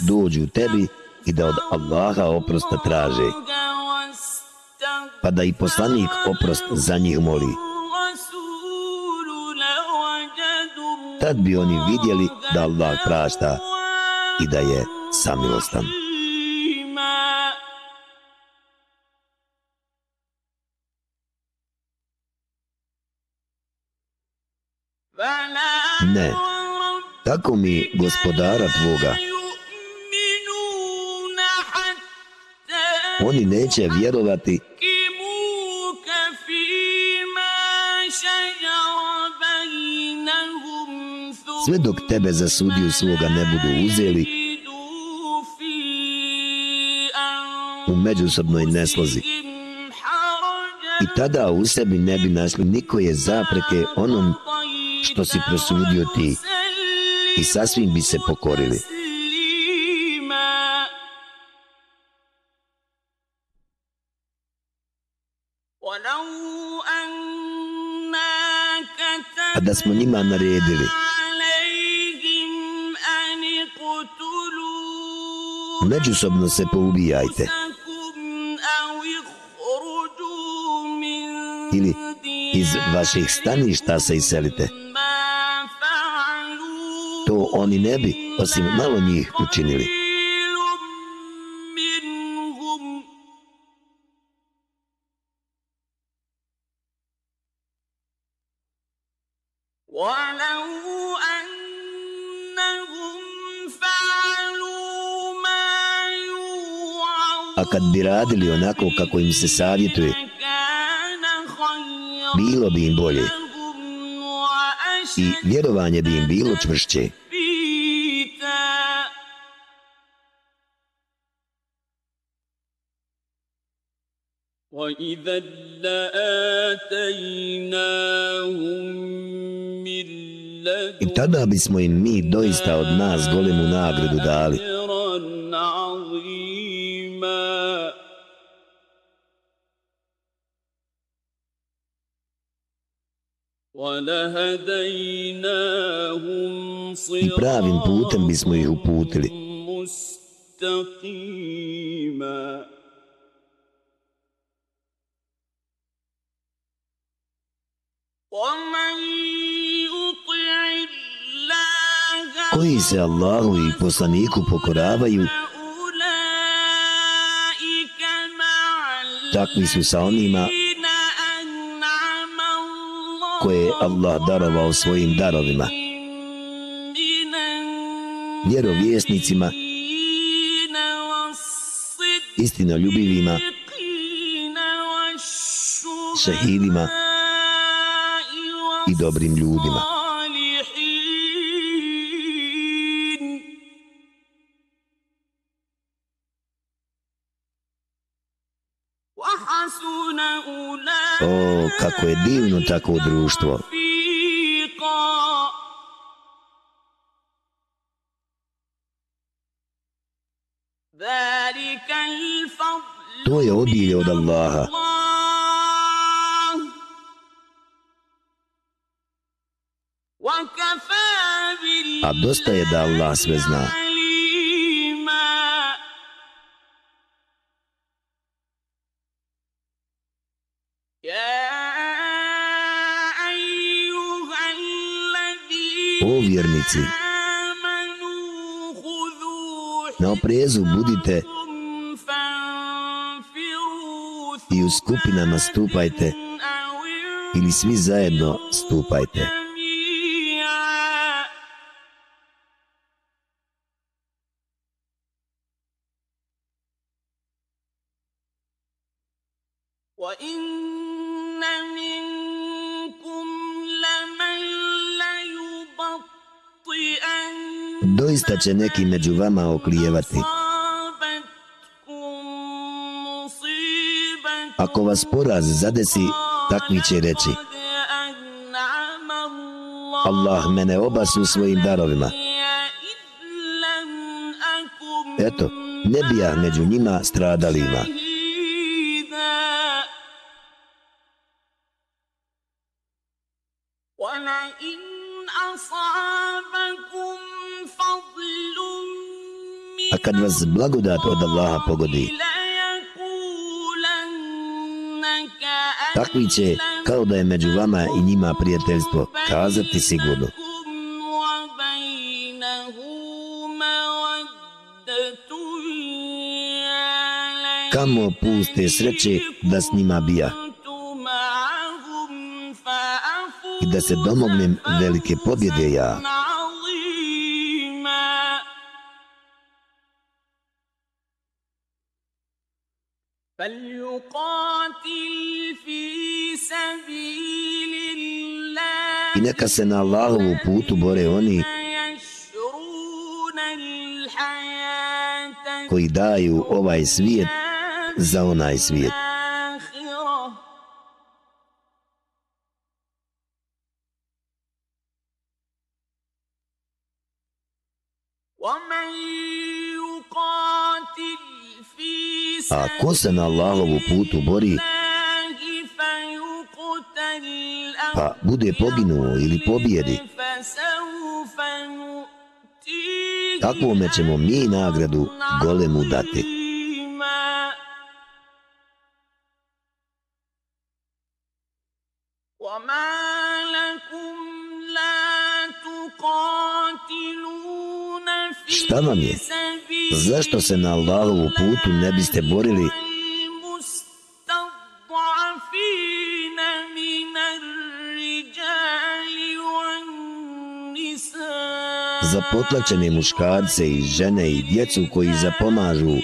dođu tebi i da od Allaha oprosta traže, pa da i poslanik oprost za njih moli. Tad bi oni vidjeli da Allah prašta i da je samilostan. Ne, tako mi gospodara tvoga, oni neće vjerovati. Sve dok tebe za sudiju svoga ne budu uzeli u međusobnoj neslozi. I tada u sebi ne bi našli nikoje zapreke onom što si prosudio ti. I sasvim bi se pokorili. da smo njima naredili. Međusobno se poubijajte. Ili iz vaših staništa se iselite. To oni ne bi, osim malo njih, učinili. kad bi radili onako kako im se savjetuje, كان خيرا bilo bi im bolje لهم i وأشد vjerovanje bi im bilo čvršće. تثبيتا وإذا لآتيناهم من I tada bismo im mi doista od nas golemu nagradu dali. I pravim putem bismo ih uputili. Koji se Allahu i poslaniku pokoravaju, takvi su sa onima koje je Allah darovao svojim darovima. Vjerovjesnicima, istinoljubivima, šehidima i dobrim ljudima. O, kako je divno tako društvo. To je obilje od Allaha. A dosta je da Allah sve zna. Allah sve zna. vjernici. Na oprezu budite i u skupinama stupajte ili svi zajedno stupajte. Će neki među vama oklijevati. Ako vas poraz zadesi, takvi će reći Allah mene obasu svojim darovima. Eto, ne bi ja među njima stradalima. Kad vas blagodat od Allaha pogodi, takvi će, kao da je među vama i njima prijateljstvo, kazati sigurno. Kamo puste sreće da s njima bija i da se domognem velike pobjede ja. Neka se na Allahovu putu bore oni koji daju ovaj svijet za onaj svijet. A ko se na Allahovu putu bori, pa bude poginuo ili pobjedi, takvome ćemo mi nagradu golemu dati. Šta vam je? Zašto se na Allahovu putu ne biste borili za potlačene muškarce i žene i djecu koji zapomažu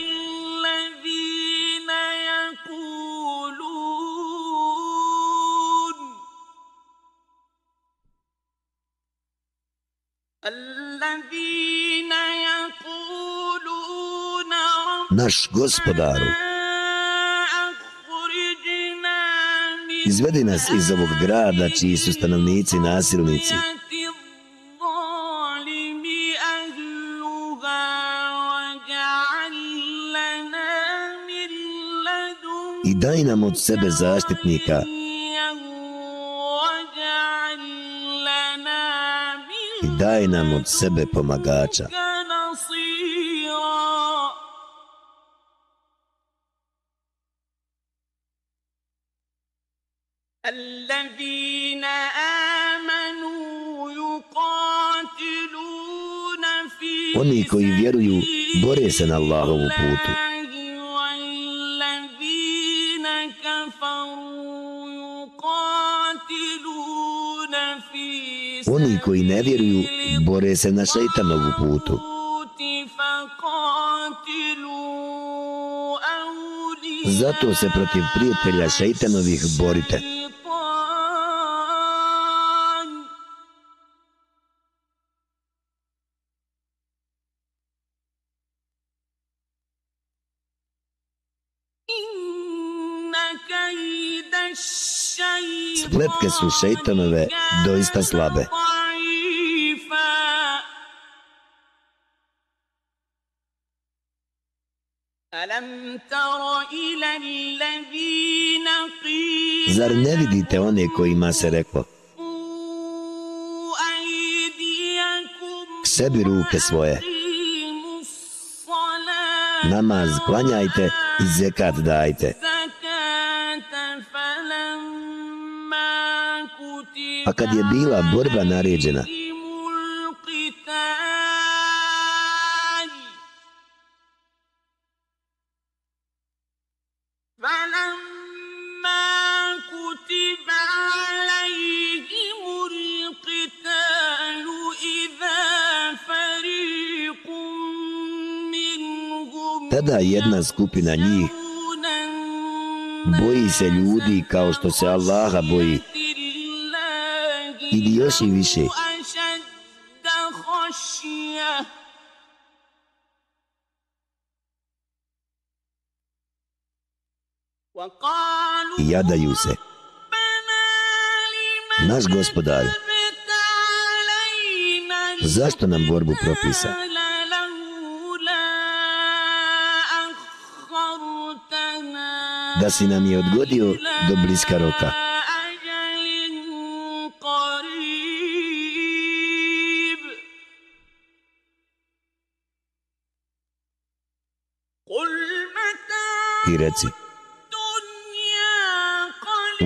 naš gospodaru. Izvedi nas iz ovog grada čiji su stanovnici nasilnici. daj nam od sebe zaštitnika i daj nam od sebe pomagača. الذين آمنوا يقاتلون في Oni koji vjeruju, bore se na Allahovu putu. oni koji ne vjeruju bore se na šeitanovu putu. Zato se protiv prijatelja šeitanovih borite. Borite. ruke su šeitanove doista slabe. Zar ne vidite one kojima se reklo? K sebi ruke svoje. Namaz klanjajte i zekat dajte. Zekat dajte. a kad je bila borba naređena, Tada jedna skupina njih boji se ljudi kao što se Allaha boji ili još i više. Jadaju se. Naš gospodar, zašto nam borbu propisa? Da si nam je odgodio do bliska roka. ti reci.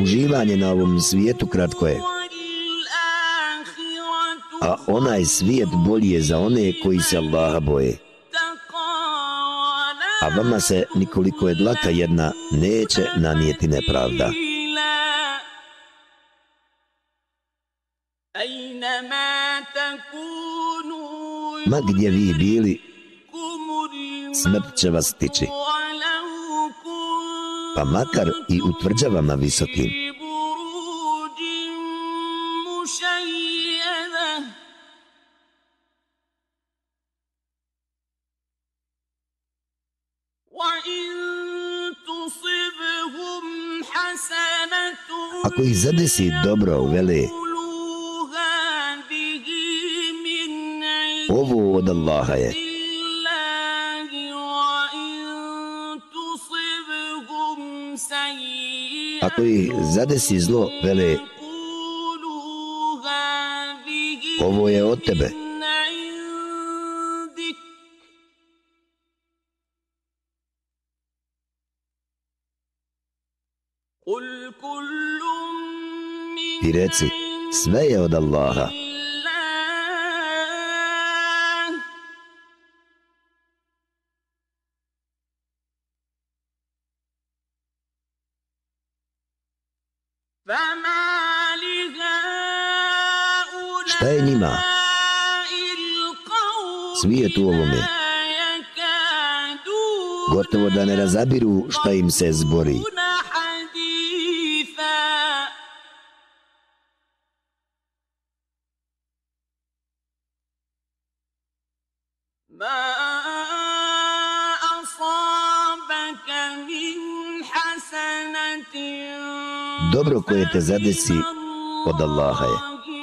Uživanje na ovom svijetu kratko je. A onaj svijet bolji je za one koji se Allaha boje. A vama se nikoliko je dlaka jedna neće nanijeti nepravda. Ma gdje vi bili, smrt će vas tići pa makar i u tvrđavama visokim. Ako ih zadesi dobro u vele, ovo od Allaha je. ako ih zadesi zlo, vele, ovo je od tebe. I reci, sve je od Allaha. u ovome. Gotovo da ne razabiru šta im se zbori. Dobro koje te zadesi od Allaha je.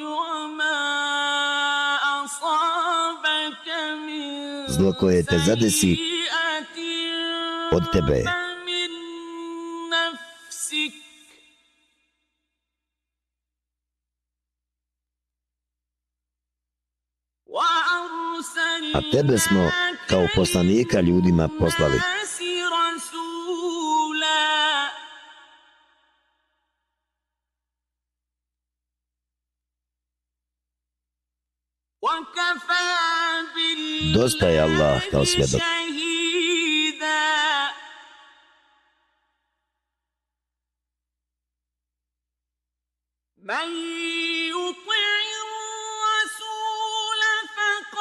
Zlo koje te zadesi سيئة od tebe je. فمن نفسك A tebe smo kao poslanika ljudima poslali. الناس رسولا وكفى بالله dosta je Allah kao svjedok.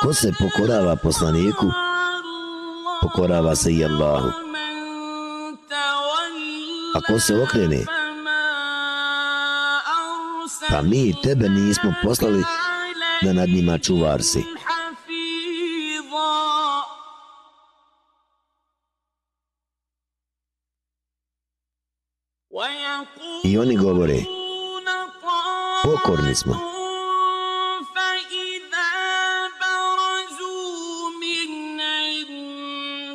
Ko se pokorava poslaniku, pokorava se i Allahu. A ko se okrene, pa mi tebe nismo poslali da nad njima čuvar si. I oni govore, pokorni smo.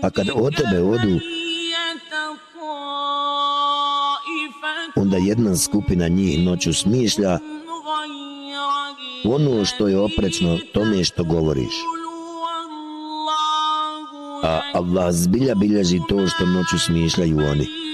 A kad od tebe odu, onda jedna skupina njih noću smišlja ono što je oprečno tome što govoriš. A Allah zbilja bilježi to što noću smišljaju oni.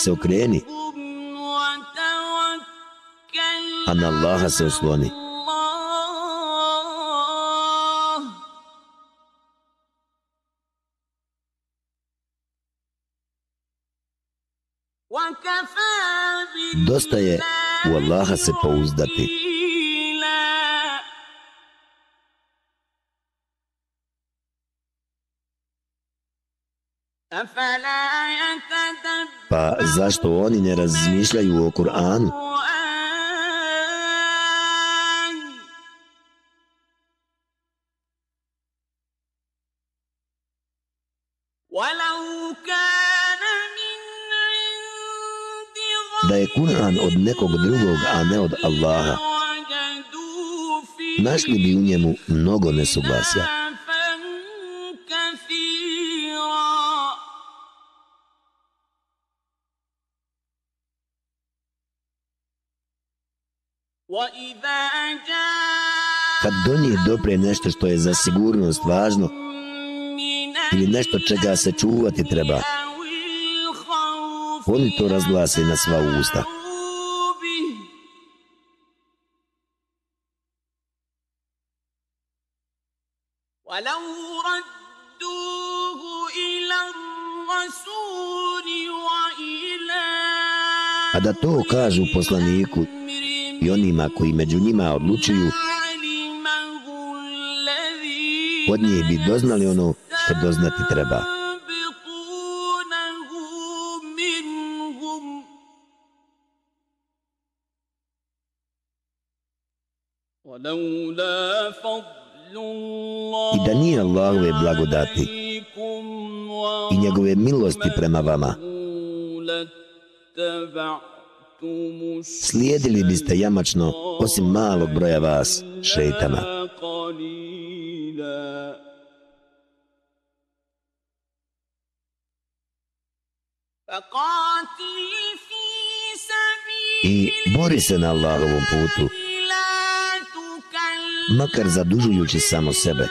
Se okreni, a na Allaha se osloni. Dosta je u Allaha se pouzdati. Zašto oni ne razmišljaju o Kur'anu? Da je Kur'an od nekog drugog, a ne od Allaha, našli bi u njemu mnogo nesuglasja. Kad do njih dopre nešto što je za sigurnost važno ili nešto čega se čuvati treba, oni to razglase na sva usta. A da to kažu poslaniku i onima koji među njima odlučuju, od njih bi doznali ono što doznati treba. I da nije Allahove blagodati i njegove milosti prema vama, slijedili biste jamačno, osim malog broja vas, šeitana. I bori se na Allahovom putu, makar zadužujući samo sebe.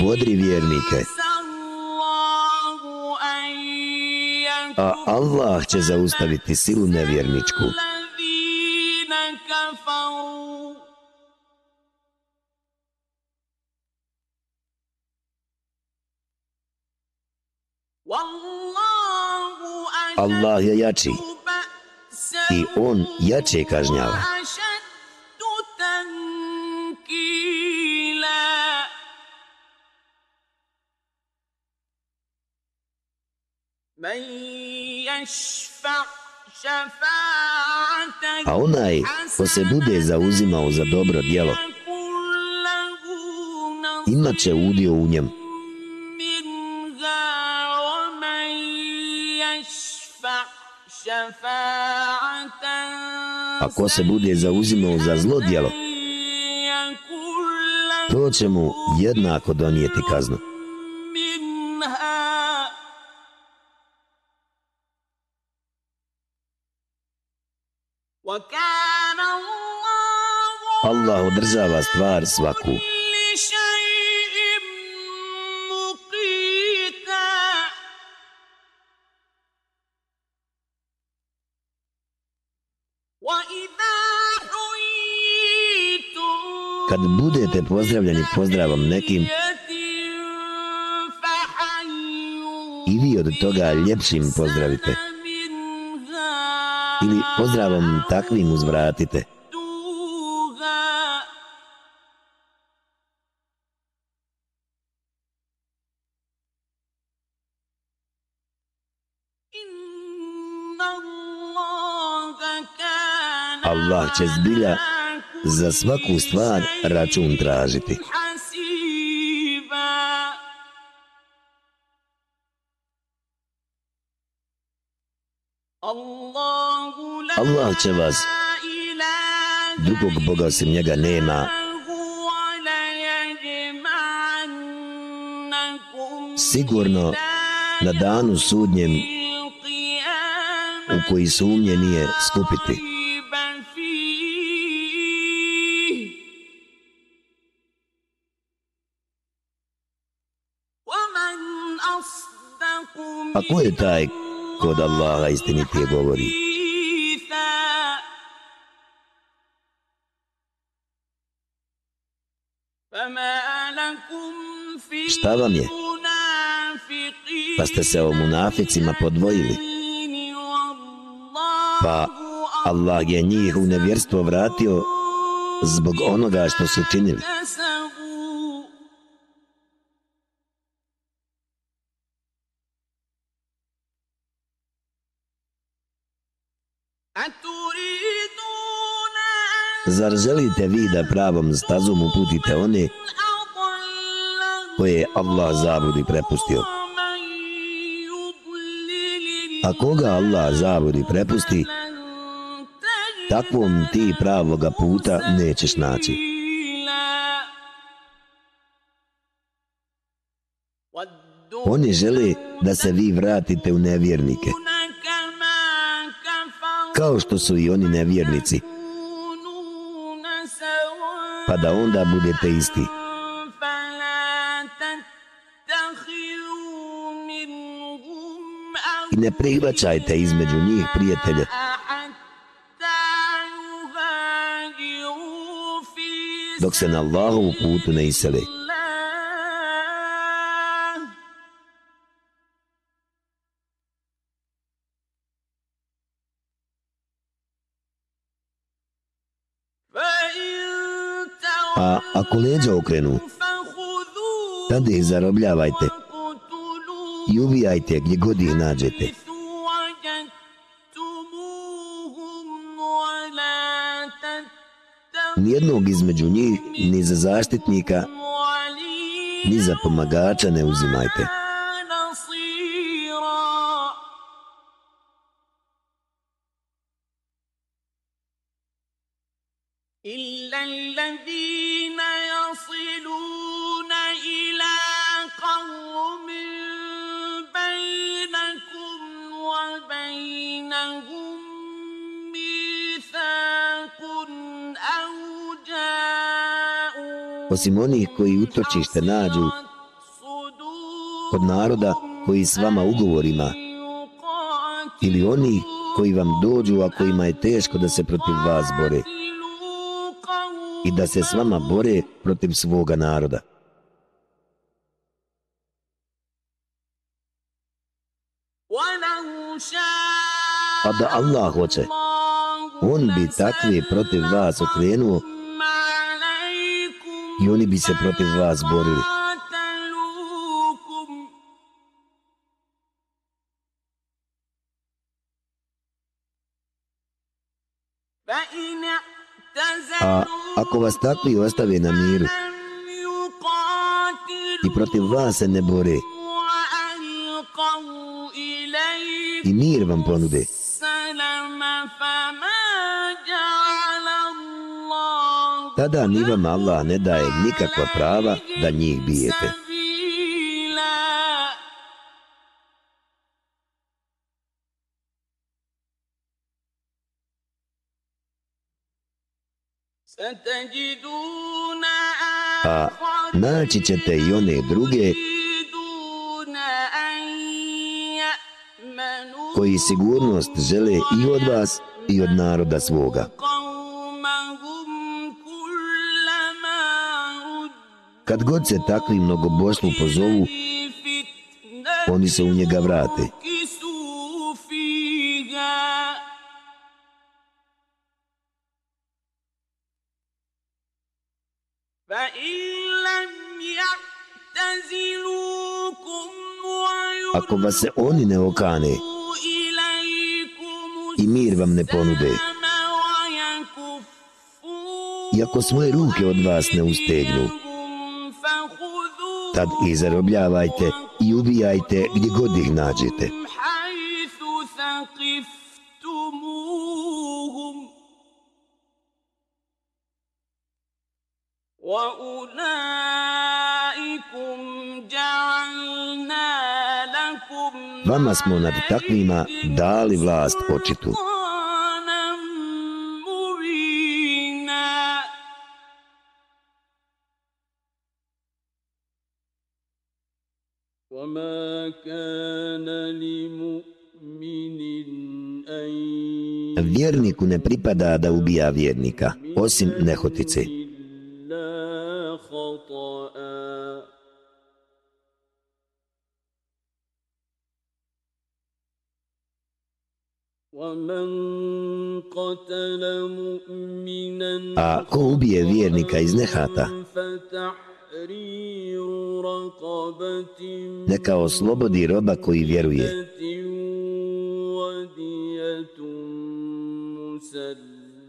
Bodri vjernike, a Allah će zaustaviti silu nevjerničku. Allah je jači i On jače kažnjava. A onaj ko se bude zauzimao za dobro djelo, imat će udio u njemu. A ko se bude zauzimao za zlo djelo, to će mu jednako donijeti kaznu. Allah održava stvar svaku. Kad budete pozdravljeni pozdravom nekim, i vi od toga ljepšim pozdravite. Ili pozdravom takvim uzvratite. Će zbilja za svaku stvar račun tražiti. Allah će vas, drugog Boga osim njega nema, sigurno na danu sudnjem u koji sumnje nije skupiti. ko je taj kod Allaha istinitije govori? Šta vam je? Pa ste se o munaficima podvojili. Pa Allah je njih u nevjerstvo vratio zbog onoga što su činili. Pa Zar želite vi da pravom stazom uputite one koje je Allah zabudi prepustio? A koga Allah zabudi prepusti, takvom ti pravoga puta nećeš naći. Oni žele da se vi vratite u nevjernike, kao što su i oni nevjernici pa da onda budete isti. I ne prihvaćajte između njih prijatelje, dok se na Allahovu putu ne iseli. okrenu. Tade ih zarobljavajte i ubijajte gdje god ih nađete. Nijednog između njih, ni za zaštitnika, ni za pomagača ne uzimajte. Osim onih koji utočište nađu kod naroda koji s vama ugovorima, ili oni koji vam dođu, a kojima je teško da se protiv vas bore i da se s vama bore protiv svoga naroda. A da Allah hoće, on bi takve protiv vas okrenuo i oni bi se protiv vas borili. A ako vas takvi ostave na miru i protiv vas se ne bore i mir vam ponude, tada ni vam Allah ne daje nikakva prava da njih bijete. A naći ćete i one druge koji sigurnost žele i od vas i od naroda svoga. Kad god se takvi mnogoboštvu pozovu, oni se u njega vrate. Ako vas se oni ne okane i mir vam ne ponude, i ako svoje ruke od vas ne ustegnu, tad ih zarobljavajte i ubijajte gdje god ih nađete. Vama smo nad takvima dali vlast očitu. Vjerniku ne pripada da ubija vjernika, osim nehotice. A ko ubije vjernika iz nehata, neka oslobodi roba koji vjeruje.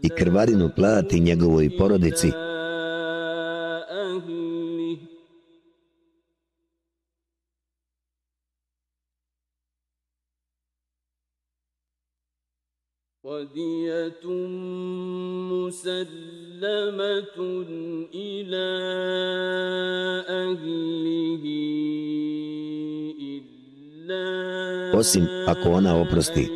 I krvarinu plati njegovoj porodici. ودية مسلمة إلى أهله إلا Osim ako ona oprosti.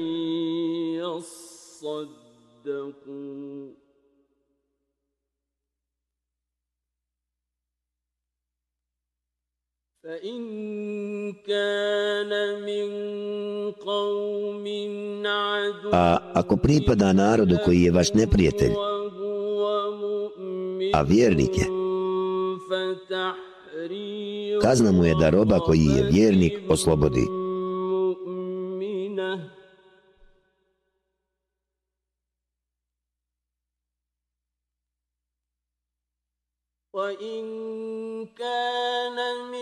A ako pripada narodu koji je vaš neprijatelj, a vjernik je, kazna mu je da roba koji je vjernik oslobodi. وَإِن كَانَ مِن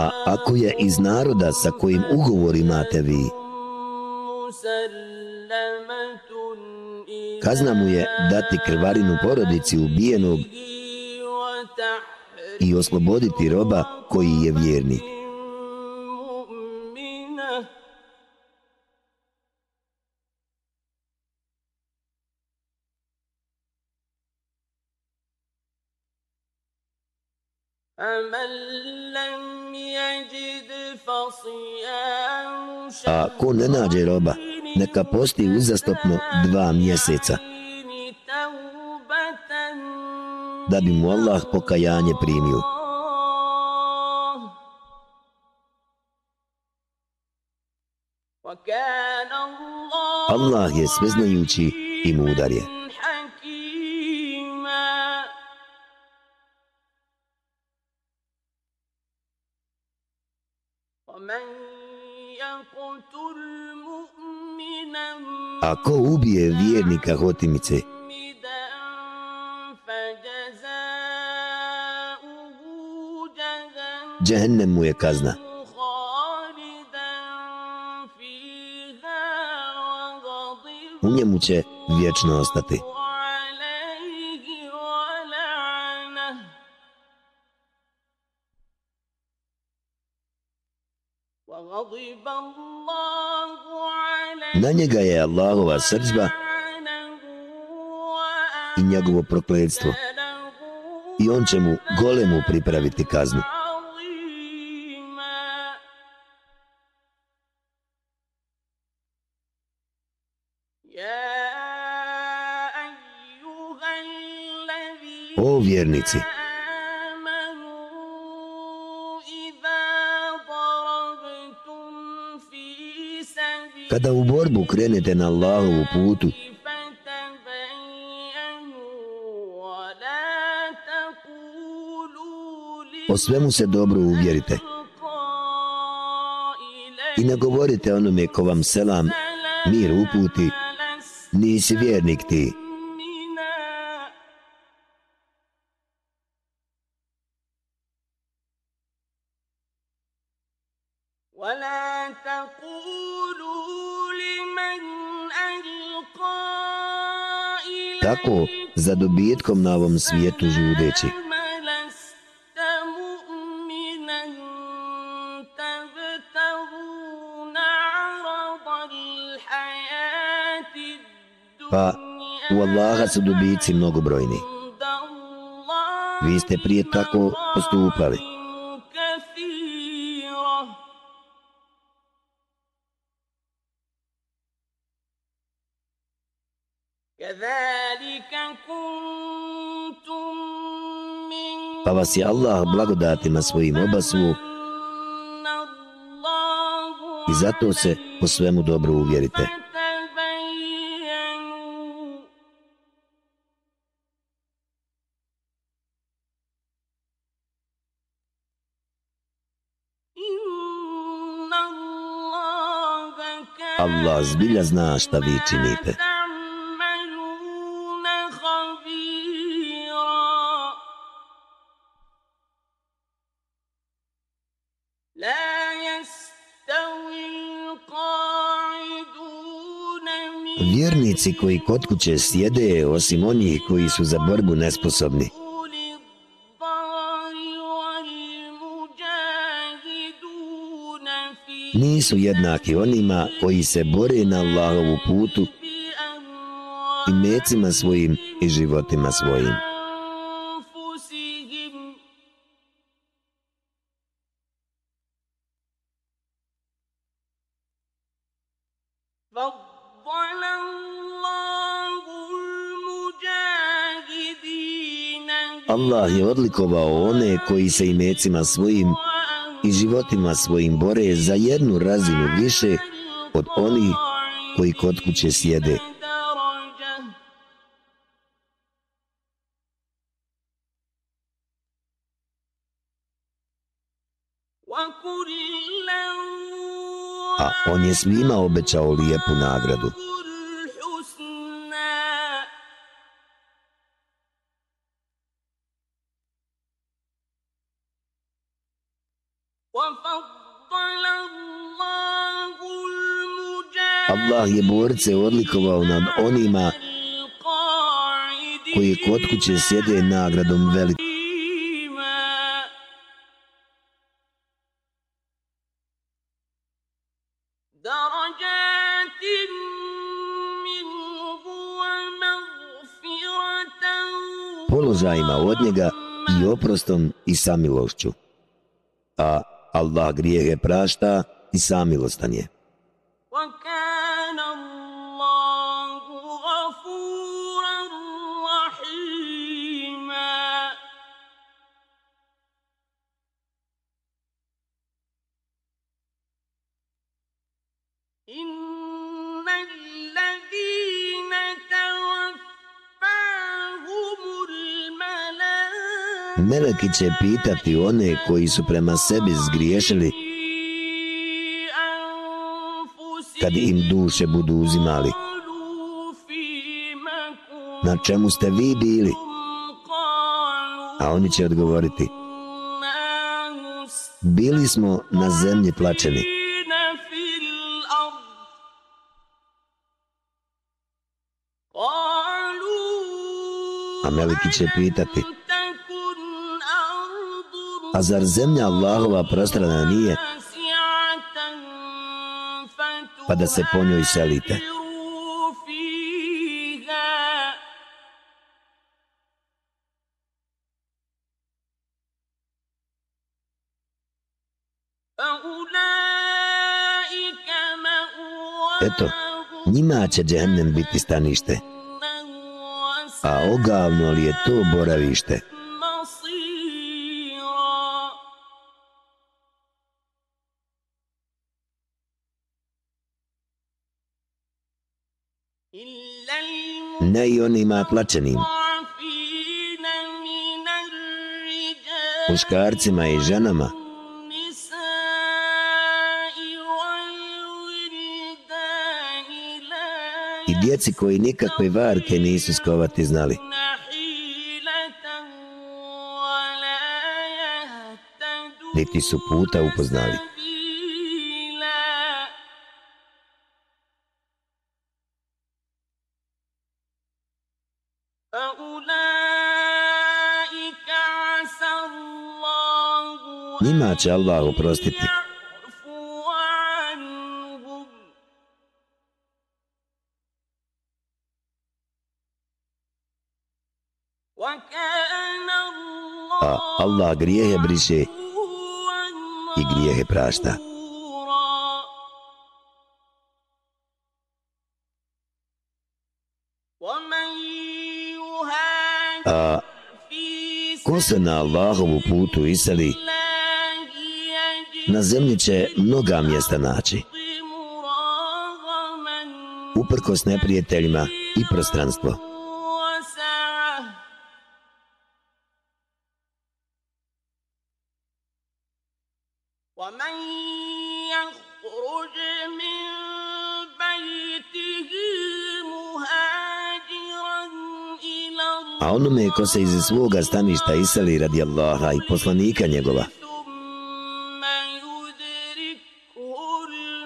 A ako je iz naroda sa kojim ugovor imate vi, kazna mu je dati krvarinu porodici ubijenog i osloboditi roba koji je vjernik. A ko ne nađe roba, neka posti uzastopno dva mjeseca, da bi mu Allah pokajanje primio. Allah je sveznajući i mudar je. A ko ubije vjernika hotimice? Džehennem mu je kazna. U njemu će vječno ostati. Na njega je Allahova srđba i njegovo prokledstvo. I on će mu golemu pripraviti kaznu. O vjernici, Kada u borbu krenete na Allahovu putu, o svemu se dobro uvjerite. I ne govorite onome ko vam selam, mir uputi, nisi vjernik ti. Za dobitkom na ovom svijetu žudeći. Pa u Allaha su dobici mnogobrojni. Vi ste prije tako postupali. Pa vas je Allah blagodatima svojim obasuo i zato se po svemu dobro uvjerite. Allah zbilja zna šta vi činite. Vjernici koji kod kuće sjede osim onih koji su za borbu nesposobni. nisu jednaki onima koji se bore na Allahovu putu i mecima svojim i životima svojim. Allah je odlikovao one koji se imecima svojim i životima svojim bore za jednu razinu više od onih koji kod kuće sjede. A on je svima obećao lijepu nagradu. Allah je borce odlikovao nad onima koji kod kuće sjede nagradom velikom. položajima od njega i oprostom i samilošću. A Allah grijehe prašta i samilostan je. Meleki će pitati one koji su prema sebi zgriješili kad im duše budu uzimali. Na čemu ste vi bili? A oni će odgovoriti Bili smo na zemlji plačeni. A Meliki će pitati A zar zemlja Allahova prostrana nije? Pa da se po njoj selite. Eto, njima će džehennem biti stanište. A ogavno li je to boravište? I onima plaćenim. Muškarcima i ženama. I djeci koji nikakve varke nisu skovati znali. Niti su puta upoznali. Njima će Allah uprostiti. A Allah grijehe briše i grijehe prašta. Ko se na Allahovu putu iseli, na zemlji će mnoga mjesta naći, uprkos neprijateljima i prostranstvo. ko se iz svoga staništa iseli radi Allaha i poslanika njegova.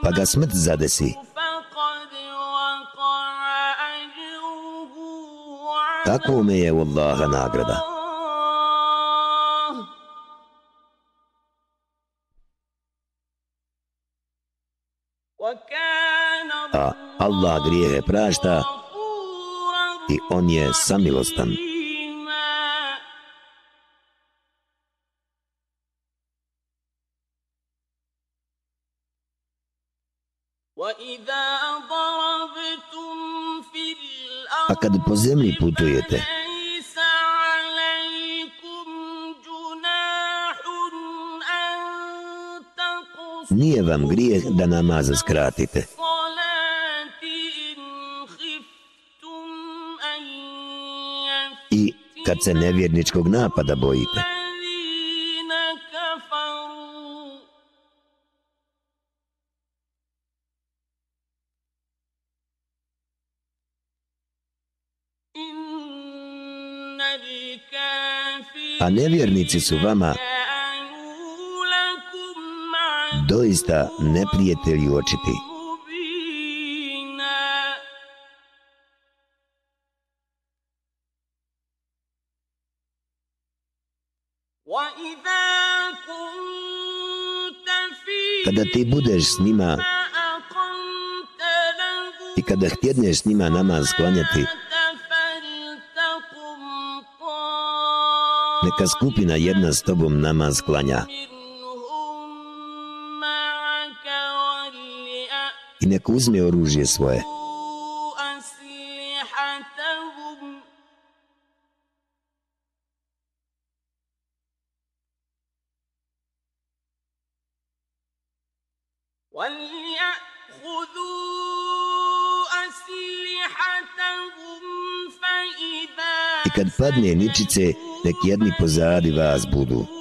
Pa ga smrt zadesi. Tako me je u Allaha nagrada. A Allah grijehe prašta i on je samilostan. zemlji putujete. Nije vam grijeh da namaza skratite. I kad se nevjerničkog napada bojite. a nevjernici su vama doista neprijatelji očiti. Kada ti budeš s njima i kada htjedneš s njima namaz sklanjati, neka skupina jedna s tobom namaz klanja. I neka uzme oružje svoje. Kad padne ničice, nek jedni pozadi vas budu.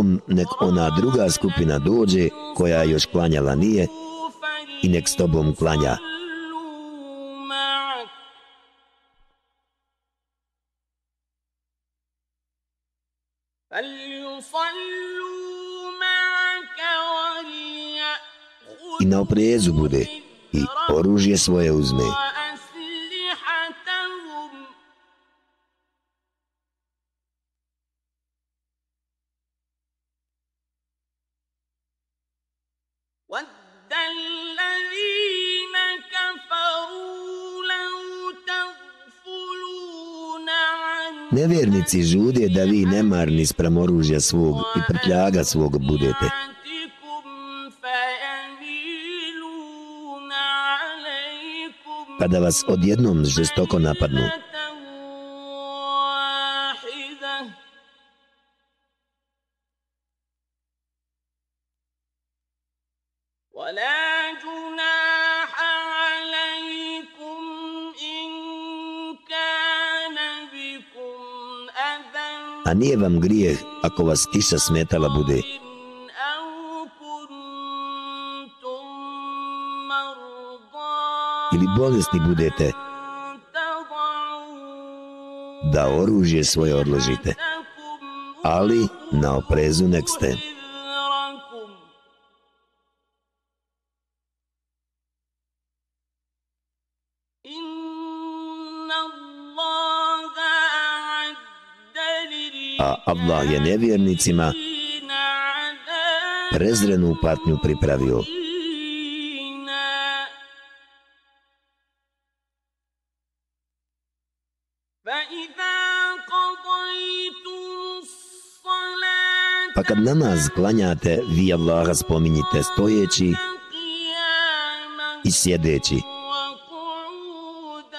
potom nek ona druga skupina dođe koja još klanjala nije i nek s tobom klanja. I na oprezu bude i oružje svoje uzme. Muslimanci žude da vi nemarni sprem oružja svog i prtljaga svog budete. Pa da vas odjednom žestoko napadnu. nije vam grijeh ako vas kiša smetala bude? Ili bolesni budete? Da oružje svoje odložite, ali na oprezu nek ste. Allah je nevjernicima prezrenu patnju pripravio. Pa kad namaz klanjate, vi Allaha spominjite stojeći i sjedeći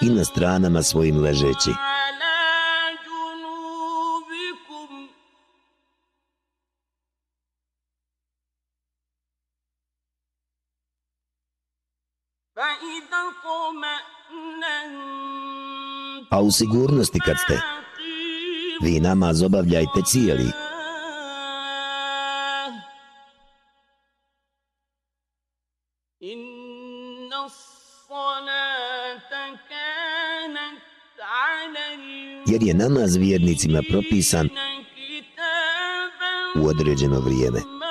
i na stranama svojim ležeći. U sigurnosti kad ste, vi namaz obavljajte cijeli. Jer je namaz vjernicima propisan u određeno vrijeme.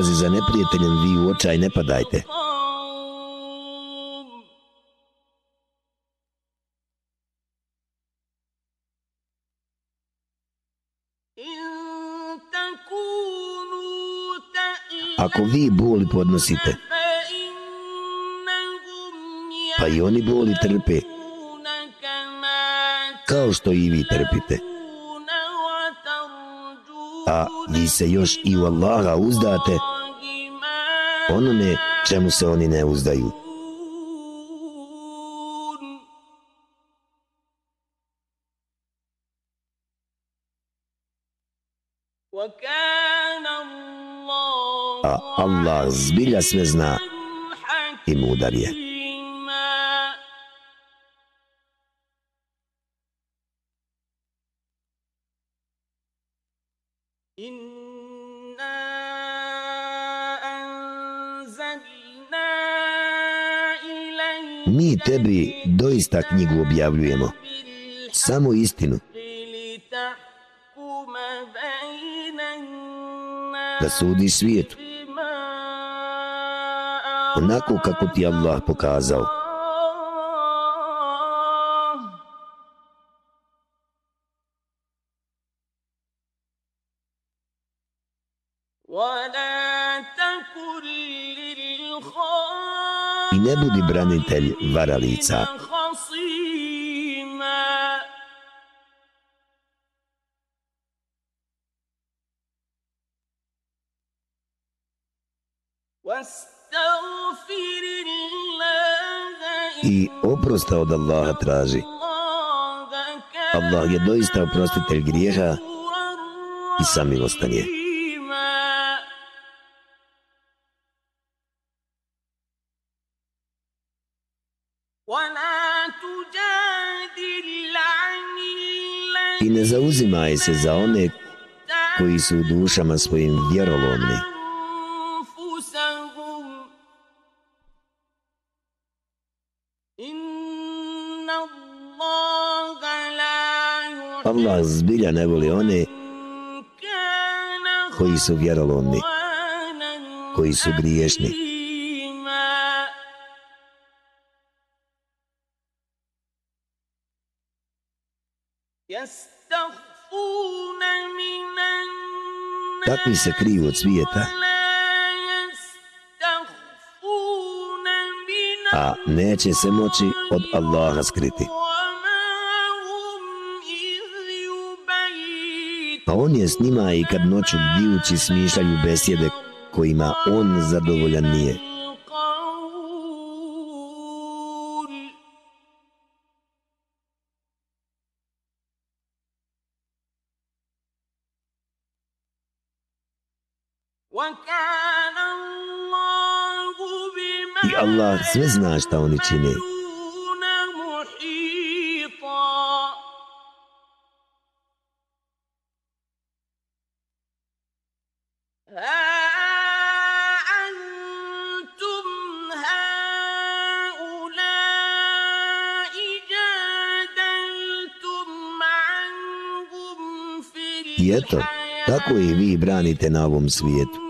Potrazi za neprijateljem vi u očaj ne padajte. Ako vi boli podnosite, pa i oni boli trpe, kao što i vi trpite. A vi se još i u Allaha uzdate, onome čemu se oni ne uzdaju. A Allah zbilja sve zna i mudar je. Tebi doista knjigu objavljujemo, samo istinu, da sudiš svijetu, onako kako ti Allah pokazao. Ne branitelj varalica. I oprosta od Allaha traži. Allah je doista oprostitelj grijeha i samilostan je. Zauzimaj se za one koji su u dušama svojim vjerolomni. Allah zbilja ne voli one koji su vjerolomni, koji su griješni. Takvi se kriju od svijeta, a neće se moći od Allaha skriti. Pa on je s njima i kad noću bdijući smišljaju besjede kojima on zadovoljan nije. Sve zna šta oni čine. I eto, tako i vi branite na ovom svijetu.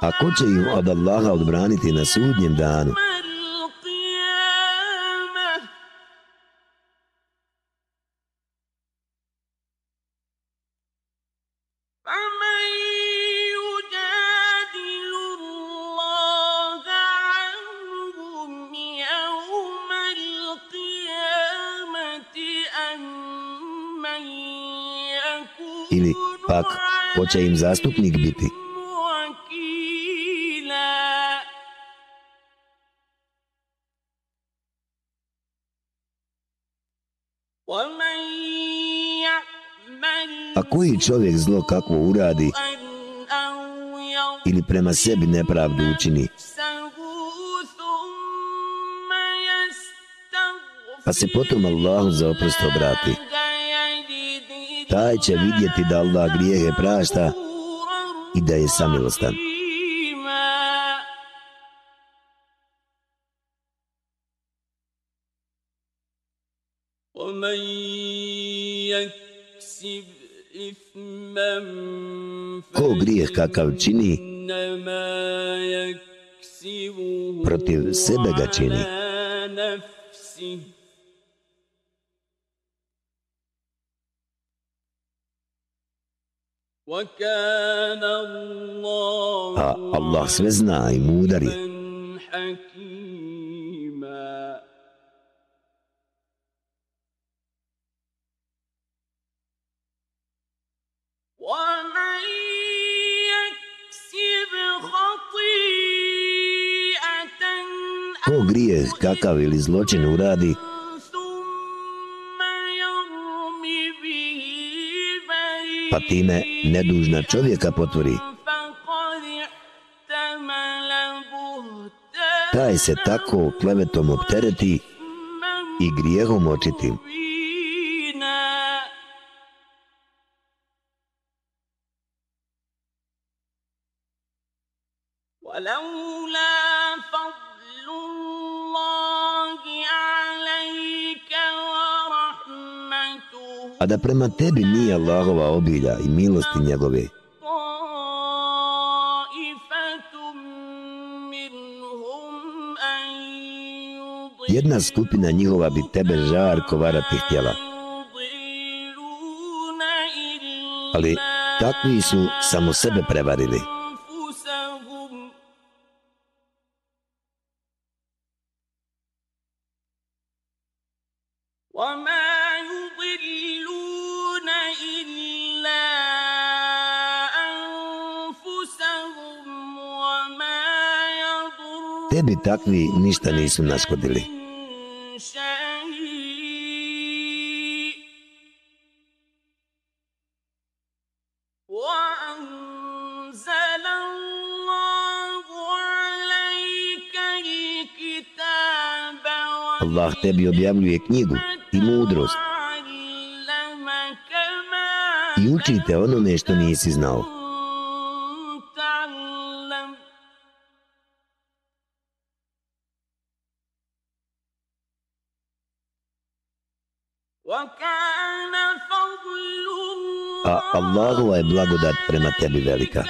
a ko će ih od Allaha odbraniti na sudnjem danu? Ili pak, ko će im zastupnik biti? čovjek zlo kako uradi ili prema sebi nepravdu učini. Pa se potom Allahu za oprost obrati. Taj će vidjeti da Allah grijehe prašta i da je samilostan. kakav čini, protiv sebe ga čini. A Allah sve zna i mudar je. grijeh kakav ili zločin uradi, pa time nedužna čovjeka potvori. Taj se tako klevetom optereti i grijehom očitim. da prema tebi nije Allahova obilja i milosti njegove. Jedna skupina njihova bi tebe žarko varati htjela. Ali takvi su samo sebe prevarili. takvi ništa nisu naškodili. Allah tebi objavljuje knjigu i mudrost i učite onome što nisi znao. Allahova je blagodat prema tebi velika.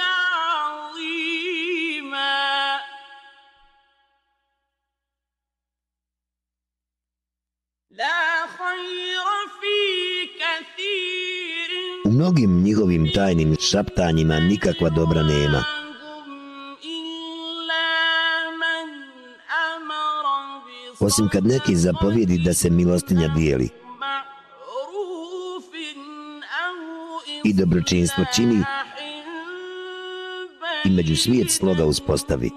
U mnogim njihovim tajnim šaptanjima nikakva dobra nema. Osim kad neki zapovjedi da se milostinja dijeli. i dobročinstvo čini i među svijet sloga uspostavi.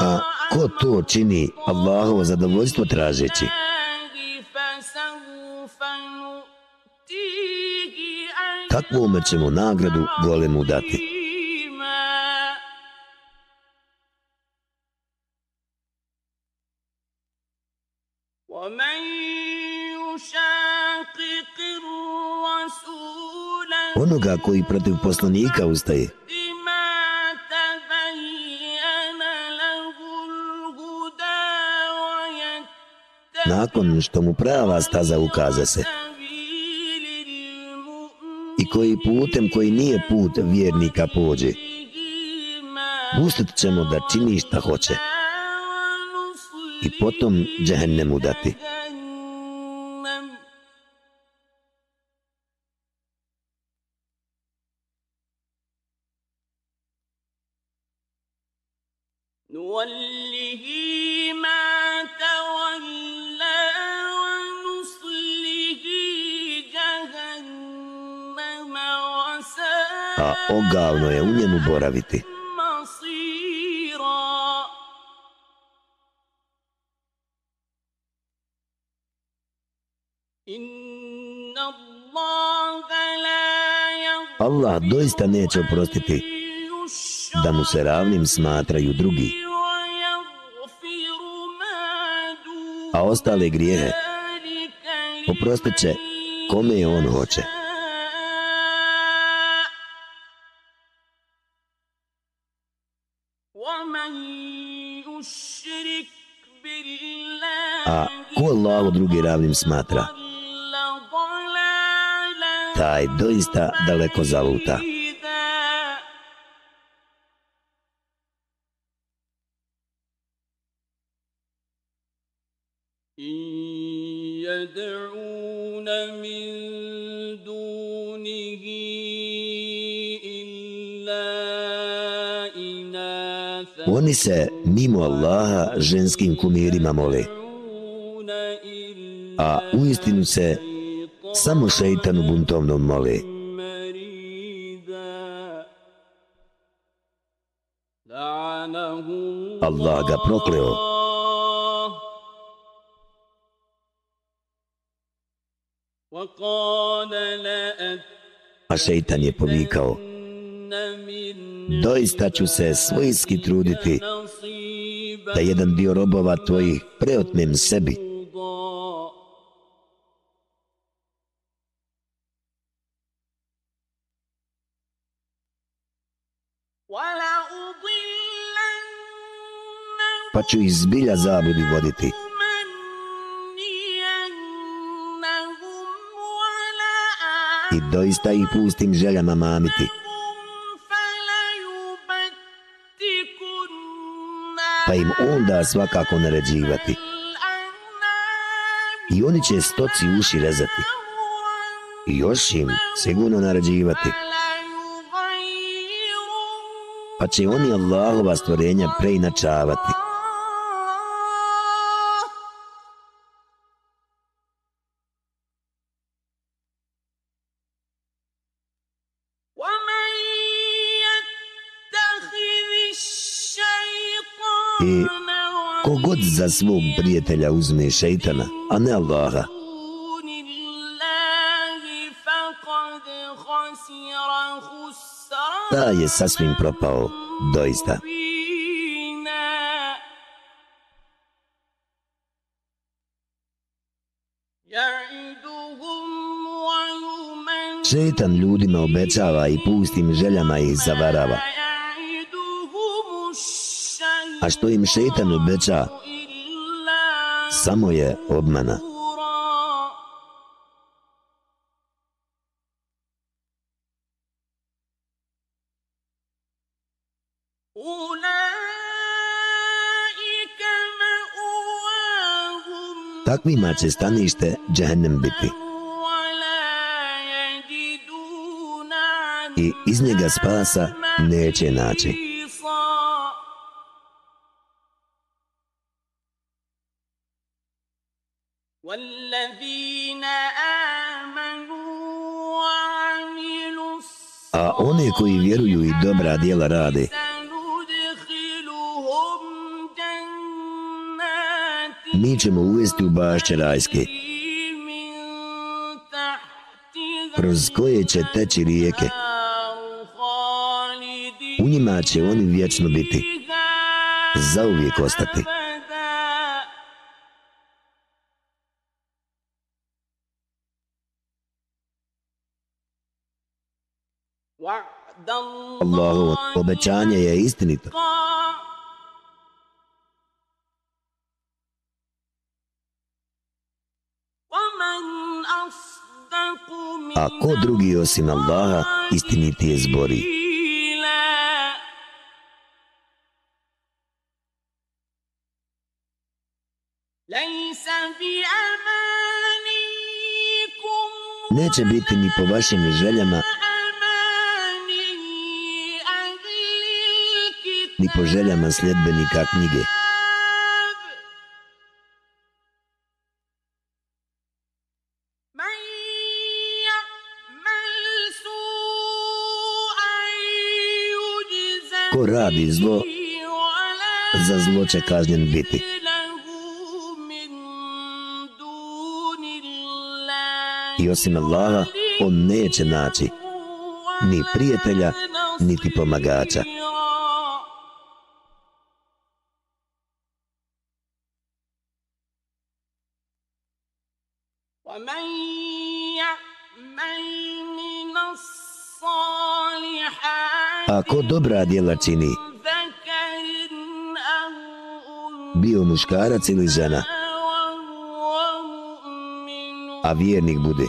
A ko to čini Allahovo zadovoljstvo tražeći? Takvome ćemo nagradu golemu dati. koji protiv poslanika ustaje. Nakon što mu prava staza ukaza se i koji putem koji nije put vjernika pođe, pustit ćemo da čini šta hoće i potom džehennemu dati. dati. Allah doista neće oprostiti da mu se ravnim smatraju drugi. A ostale grijehe oprostit će kome je on hoće. A ko Allah drugi ravnim smatra? taj doista daleko zaluta. Oni se, mimo Allaha, ženskim kumirima mole, A uistinu se samo šeitanu buntovnom moli. Allah ga prokleo. A šeitan je povikao, doista ću se svojski truditi da jedan dio robova tvojih preotnem sebi. ću ih zbilja zabudi voditi. I doista ih pustim željama mamiti. Pa im onda svakako naređivati. I oni će stoci uši rezati. I još im sigurno naređivati. Pa će oni Allahova stvorenja preinačavati. za svog prijatelja uzme šeitana, a ne Allaha. Ta je sasvim propao, doista. Šetan ljudima obećava i pustim željama ih zavarava. A što im šetan obeća, samo je obmana. Takvima će stanište džahennem biti. I iz njega spasa neće naći. koji vjeruju i dobra djela rade. Mi ćemo uvesti u bašće rajske, kroz koje će teći rijeke. U njima će oni vječno biti, zauvijek ostati. Obećanje je istinito. A ko drugi osim Allaha istiniti je zbori? Neće biti ni po vašim željama ni po željama sljedbenika knjige. Ko radi zlo, za zlo će kažnjen biti. I osim Allaha, on neće naći ni prijatelja, niti pomagača. Dobra djela čini, bio muškarac ili žena, a vjernik bude,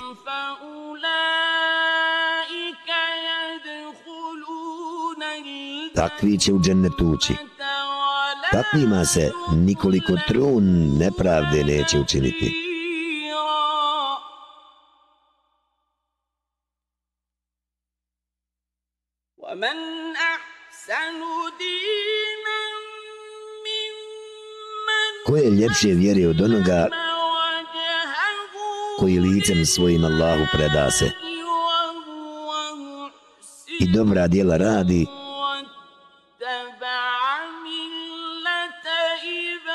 takvi će u džennetu ući. Takvima se nikoliko trun nepravde neće učiniti. Ljepše vjere od onoga koji licem svojim Allahu preda se i dobra djela radi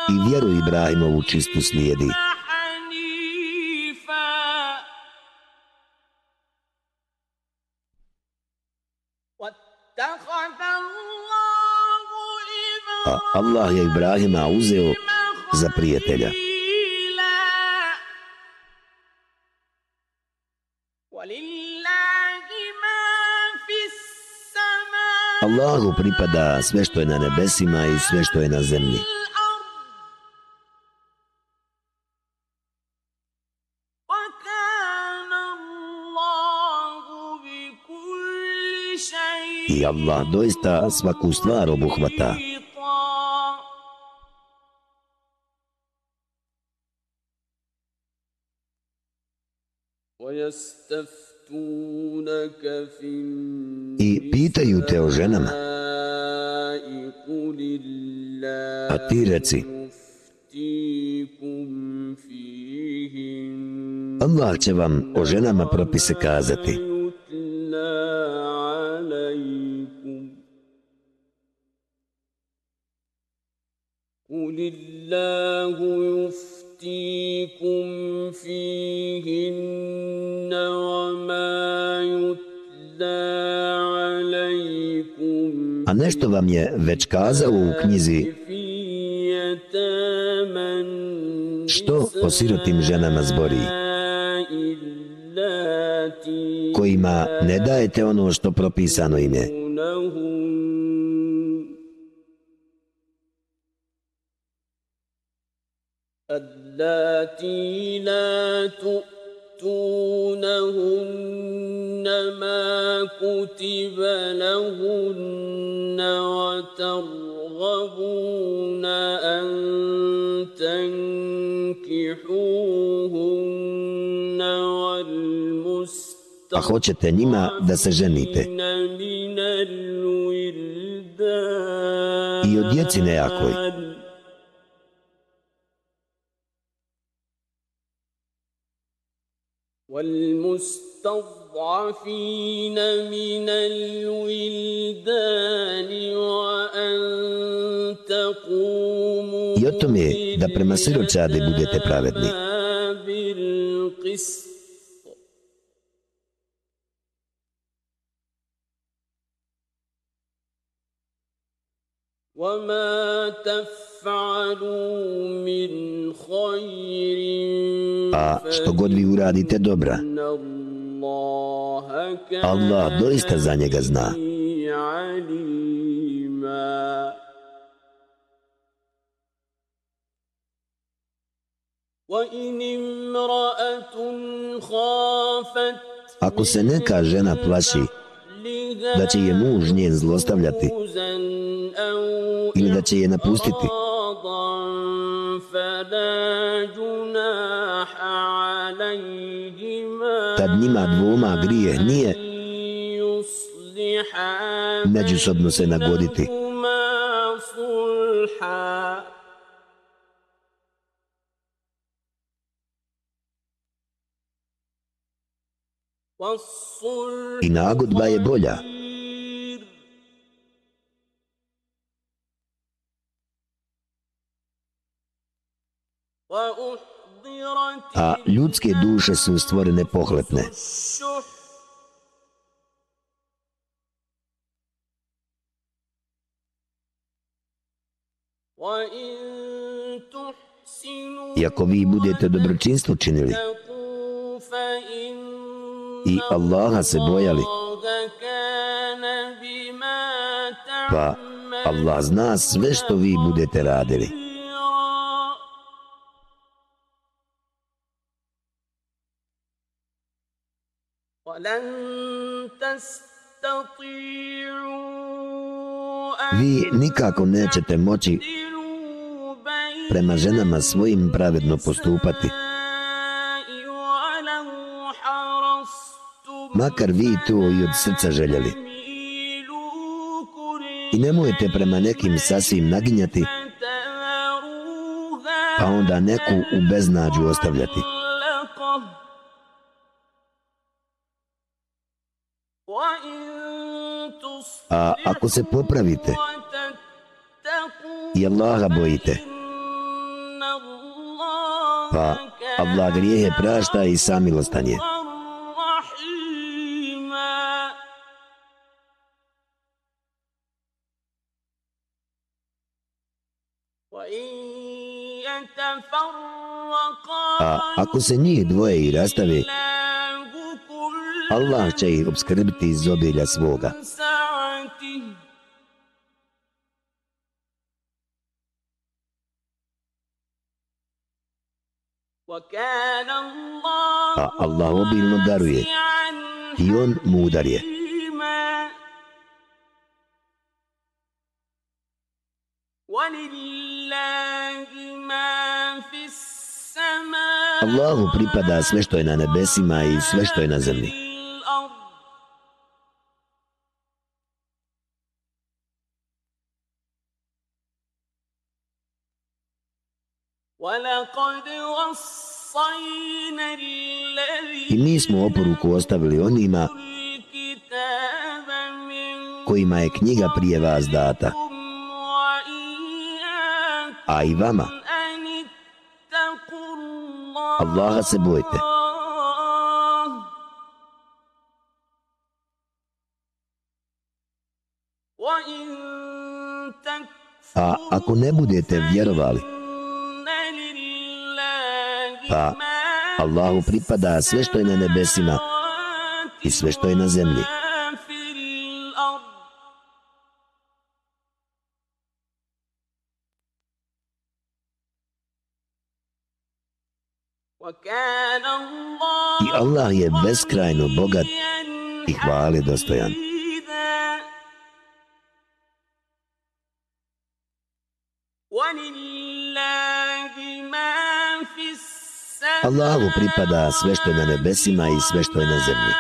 i vjeru Ibrahimovu čistu slijedi. A Allah je Ibrahima uzeo za prijatelja. Allahu pripada sve što je na nebesima i sve što je na zemlji. I Allah doista svaku stvar obuhvata. A ti reci. Allah će vam o ženama propise kazati. قل الله يفتيكم فيهن وما يتلى عليكم A nešto vam je već kazao u knjizi o sirotim ženama zbori kojima ne dajete ono što propisano im je. اللاتي hoćete njima da se ženite. I o djeci nejakoj. والمستضعفين من الولدان وأن تقوموا I o tome da prema siročadi budete pravedni. وما تفعلوا من خير A što god vi uradite dobra, Allah doista za njega zna. وإن امرأة خافت Ako se neka žena plaši da će je muž njen zlostavljati ili da će je napustiti, tad njima dvoma grije nije međusobno se nagoditi. I nagodba je bolja. A ljudske duše su stvorene pohlepne. I ako vi budete dobročinstvo činili i Allaha se bojali, pa Allah zna sve što vi budete radili. Vi nikako nećete moći prema ženama svojim pravedno postupati. Makar vi to i od srca željeli. I nemojte prema nekim sasvim naginjati, pa onda neku u beznađu ostavljati. A ako se popravite i Allaha bojite, pa Allah grijehe prašta i samilostan je. A ako se njih dvoje i rastave, Allah će ih obskrbiti iz obilja svoga. A Allah obilno daruje i on mudar je. Allahu pripada sve što je na nebesima i sve što je na zemlji. I mi smo oporuku ostavili onima kojima je knjiga prije vas data. A i vama. Allaha se bojte. A ako ne budete vjerovali, pa Allahu pripada sve što je na nebesima i sve što je na zemlji. I Allah je beskrajno bogat i hvali dostojan. Allahu pripada sve što je na nebesima i sve što je na zemlji.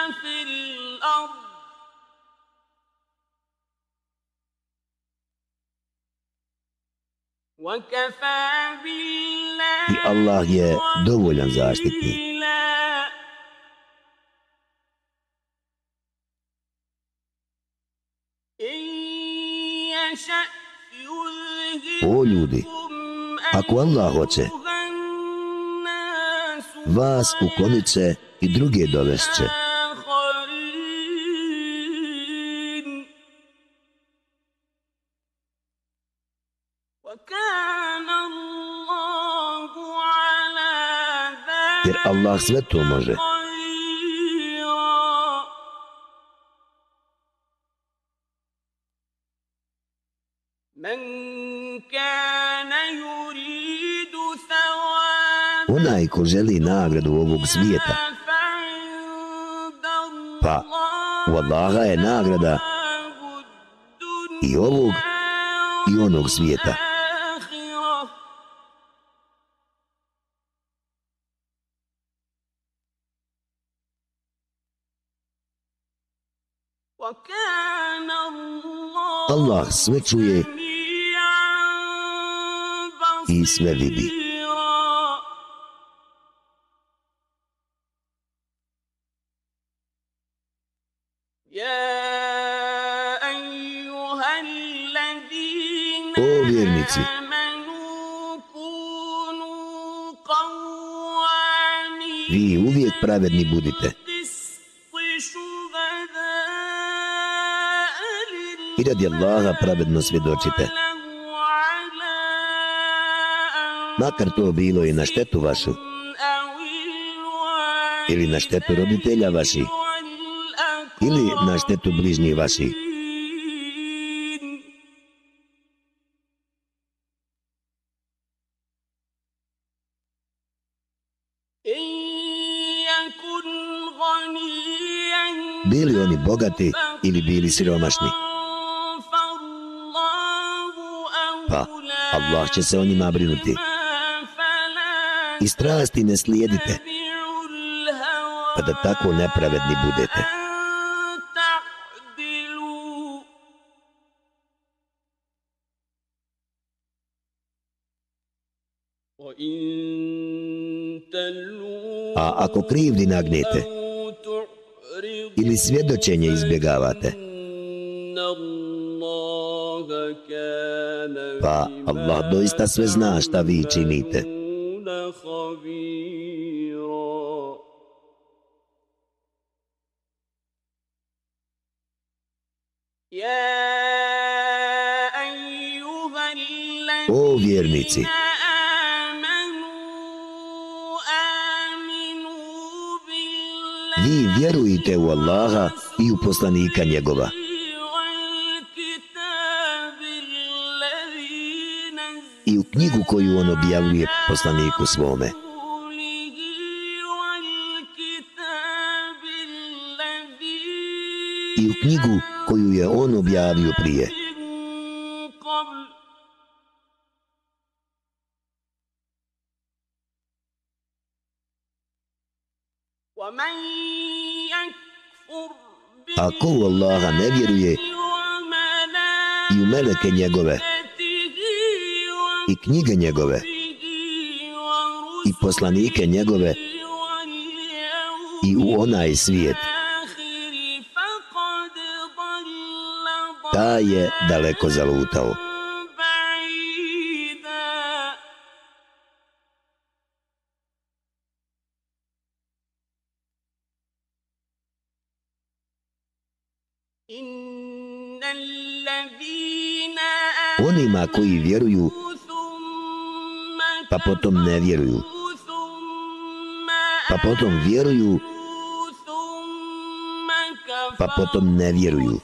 I Allah je dovoljan zaštitnik. O ljudi, ako Allah hoće, vas uklonit će i druge dovešće. Jer Allah sve to može. Onaj ko želi nagradu ovog svijeta, Pa, u Allaha je nagrada i ovog i onog svijeta. Sve čuje i sve vidi. O vjernici, Vi uvijek pravedni budite i radi Allaha pravedno svjedočite. Makar to bilo i na štetu vašu ili na štetu roditelja vaših ili na štetu bližnjih vaših. Bili oni bogati ili bili siromašni. Allah će se o njima brinuti. I strasti ne slijedite, pa da tako nepravedni budete. A ako krivdi nagnete ili svjedočenje izbjegavate, pa Allah doista sve zna šta vi činite. O vjernici, vi vjerujte u Allaha i u poslanika njegova. Knjigu koju on objavljuje poslaniku svome. I u knjigu koju je on objavio prije. Ako u Allaha ne vjeruje i u meleke njegove i knjige njegove i poslanike njegove i u onaj svijet, ta je daleko zalutao. Onima koji vjeruju, pa potom ne vjeruju, pa potom vjeruju, pa potom ne vjeruju,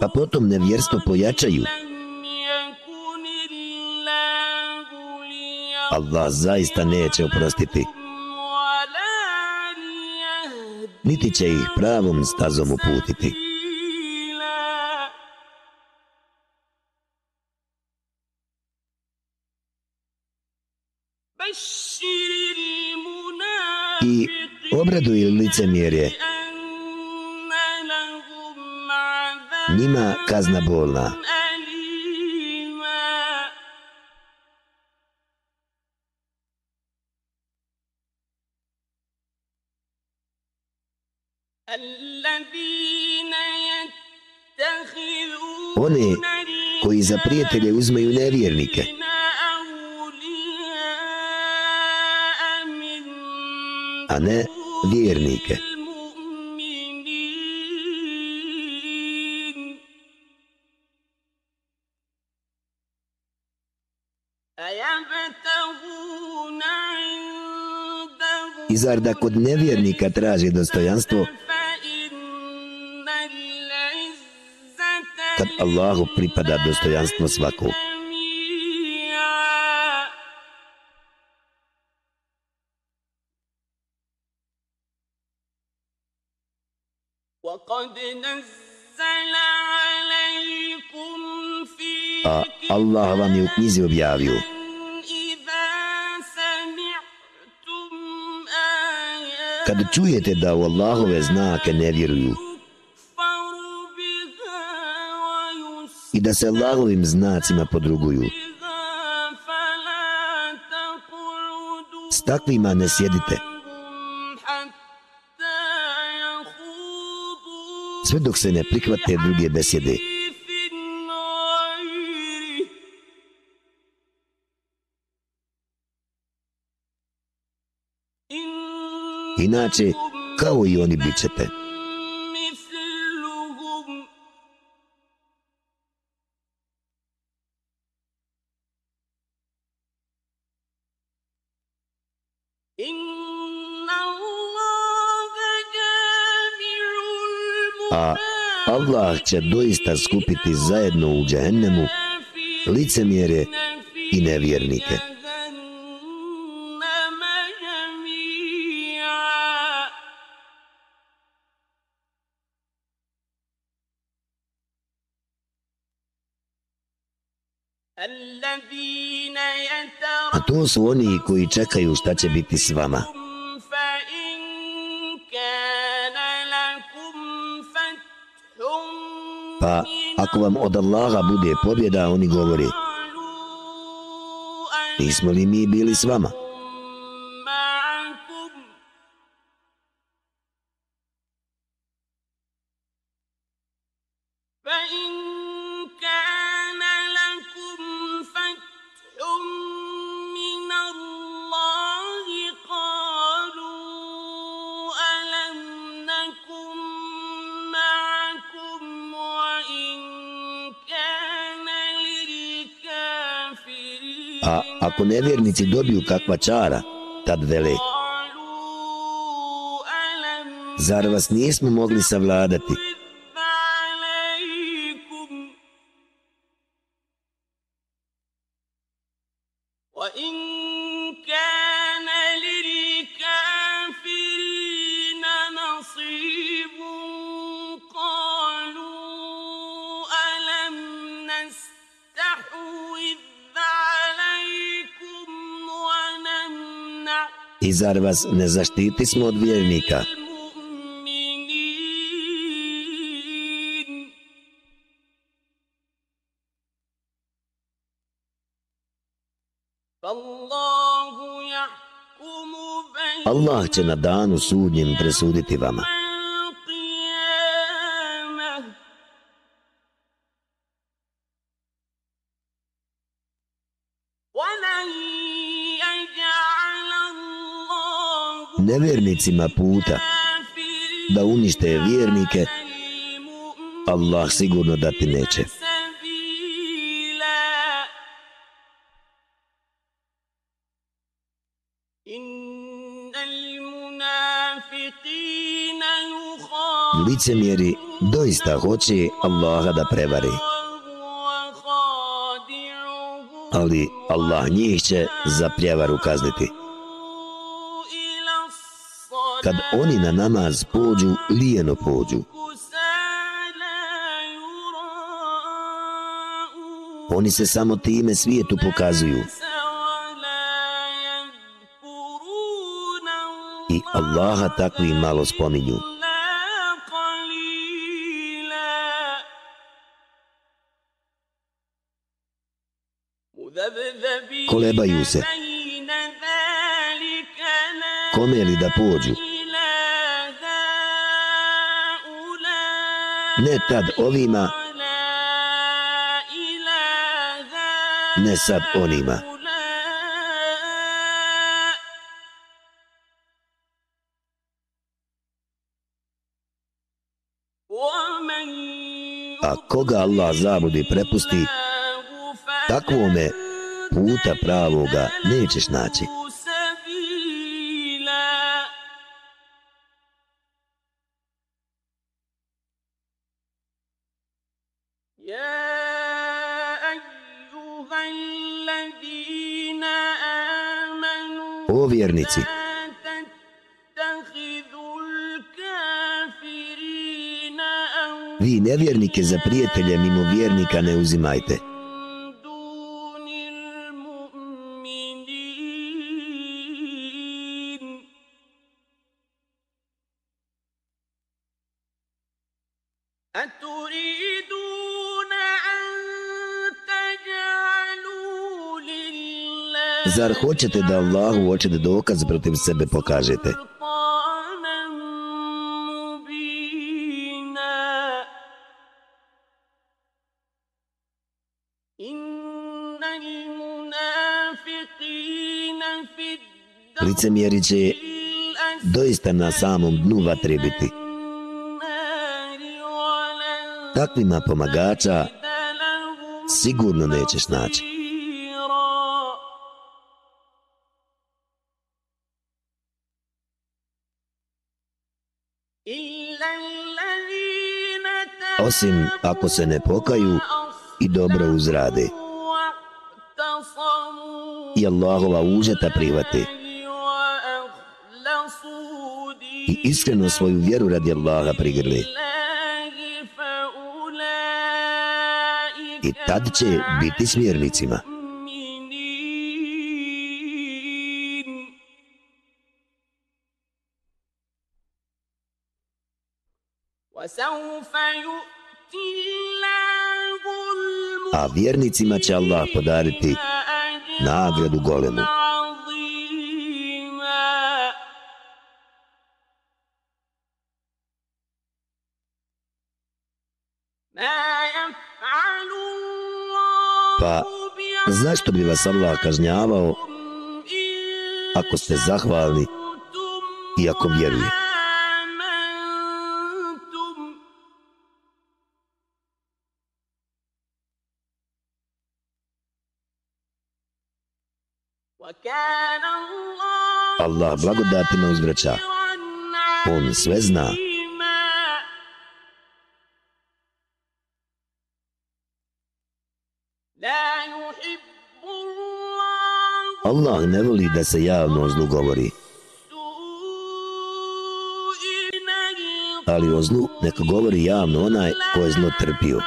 pa potom nevjerstvo pojačaju. Allah zaista neće oprostiti, niti će ih pravom stazom uputiti. Licemjerje, njima kazna bolna. One koji za prijatelje uzmeju nevjernike, a ne vjernike. I zar da kod nevjernika traži dostojanstvo, kad Allahu pripada dostojanstvo svakog? knjizi objavio. Kad čujete da u Allahove znake ne vjeruju i da se Allahovim znacima podruguju, s takvima ne sjedite. Sve dok se ne prihvate druge besjede, znači kao i oni bit ćete. A Allah će doista skupiti zajedno u džehennemu licemjere i nevjernike. su oni koji čekaju šta će biti s vama. Pa ako vam od Allaha bude pobjeda, oni govori, nismo li mi bili s vama? nevjernici dobiju kakva čara, tad vele. Zar vas nismo mogli savladati? zar vas ne zaštiti smo od vjernika? Allah će na danu sudnjim presuditi vama. pravcima puta da unište vjernike Allah sigurno da ti neće. Licemjeri doista hoće Allaha da prevari. Ali Allah njih će za prijevaru kazniti kad oni na namaz pođu, lijeno pođu. Oni se samo time svijetu pokazuju. I Allaha takvi malo spominju. Kolebaju se. Kome li da pođu? ne tad ovima, ne sad onima. A koga Allah zabudi prepusti, takvome puta pravoga nećeš naći. vjernike za prijatelje mimo vjernika ne uzimajte. Zar hoćete da Allahu hoćete dokaz protiv sebe pokažete? Zar hoćete da hoćete dokaz protiv sebe pokažete? licemjeri će doista na samom dnu vatre biti. Takvima pomagača sigurno nećeš naći. Osim ako se ne pokaju i dobro uzrade. I Allahova užeta private i iskreno svoju vjeru radi Allaha prigrli. I tad će biti smjernicima. A vjernicima će Allah podariti nagradu golemu. Zašto bi vas Allah kažnjavao ako ste zahvalni i ako vjerujete? Allah blagodatima uzvraća. On sve zna. On sve zna. Allah ne voli da se javno o zlu govori. Ali o zlu neko govori javno onaj ko je zlo trpio.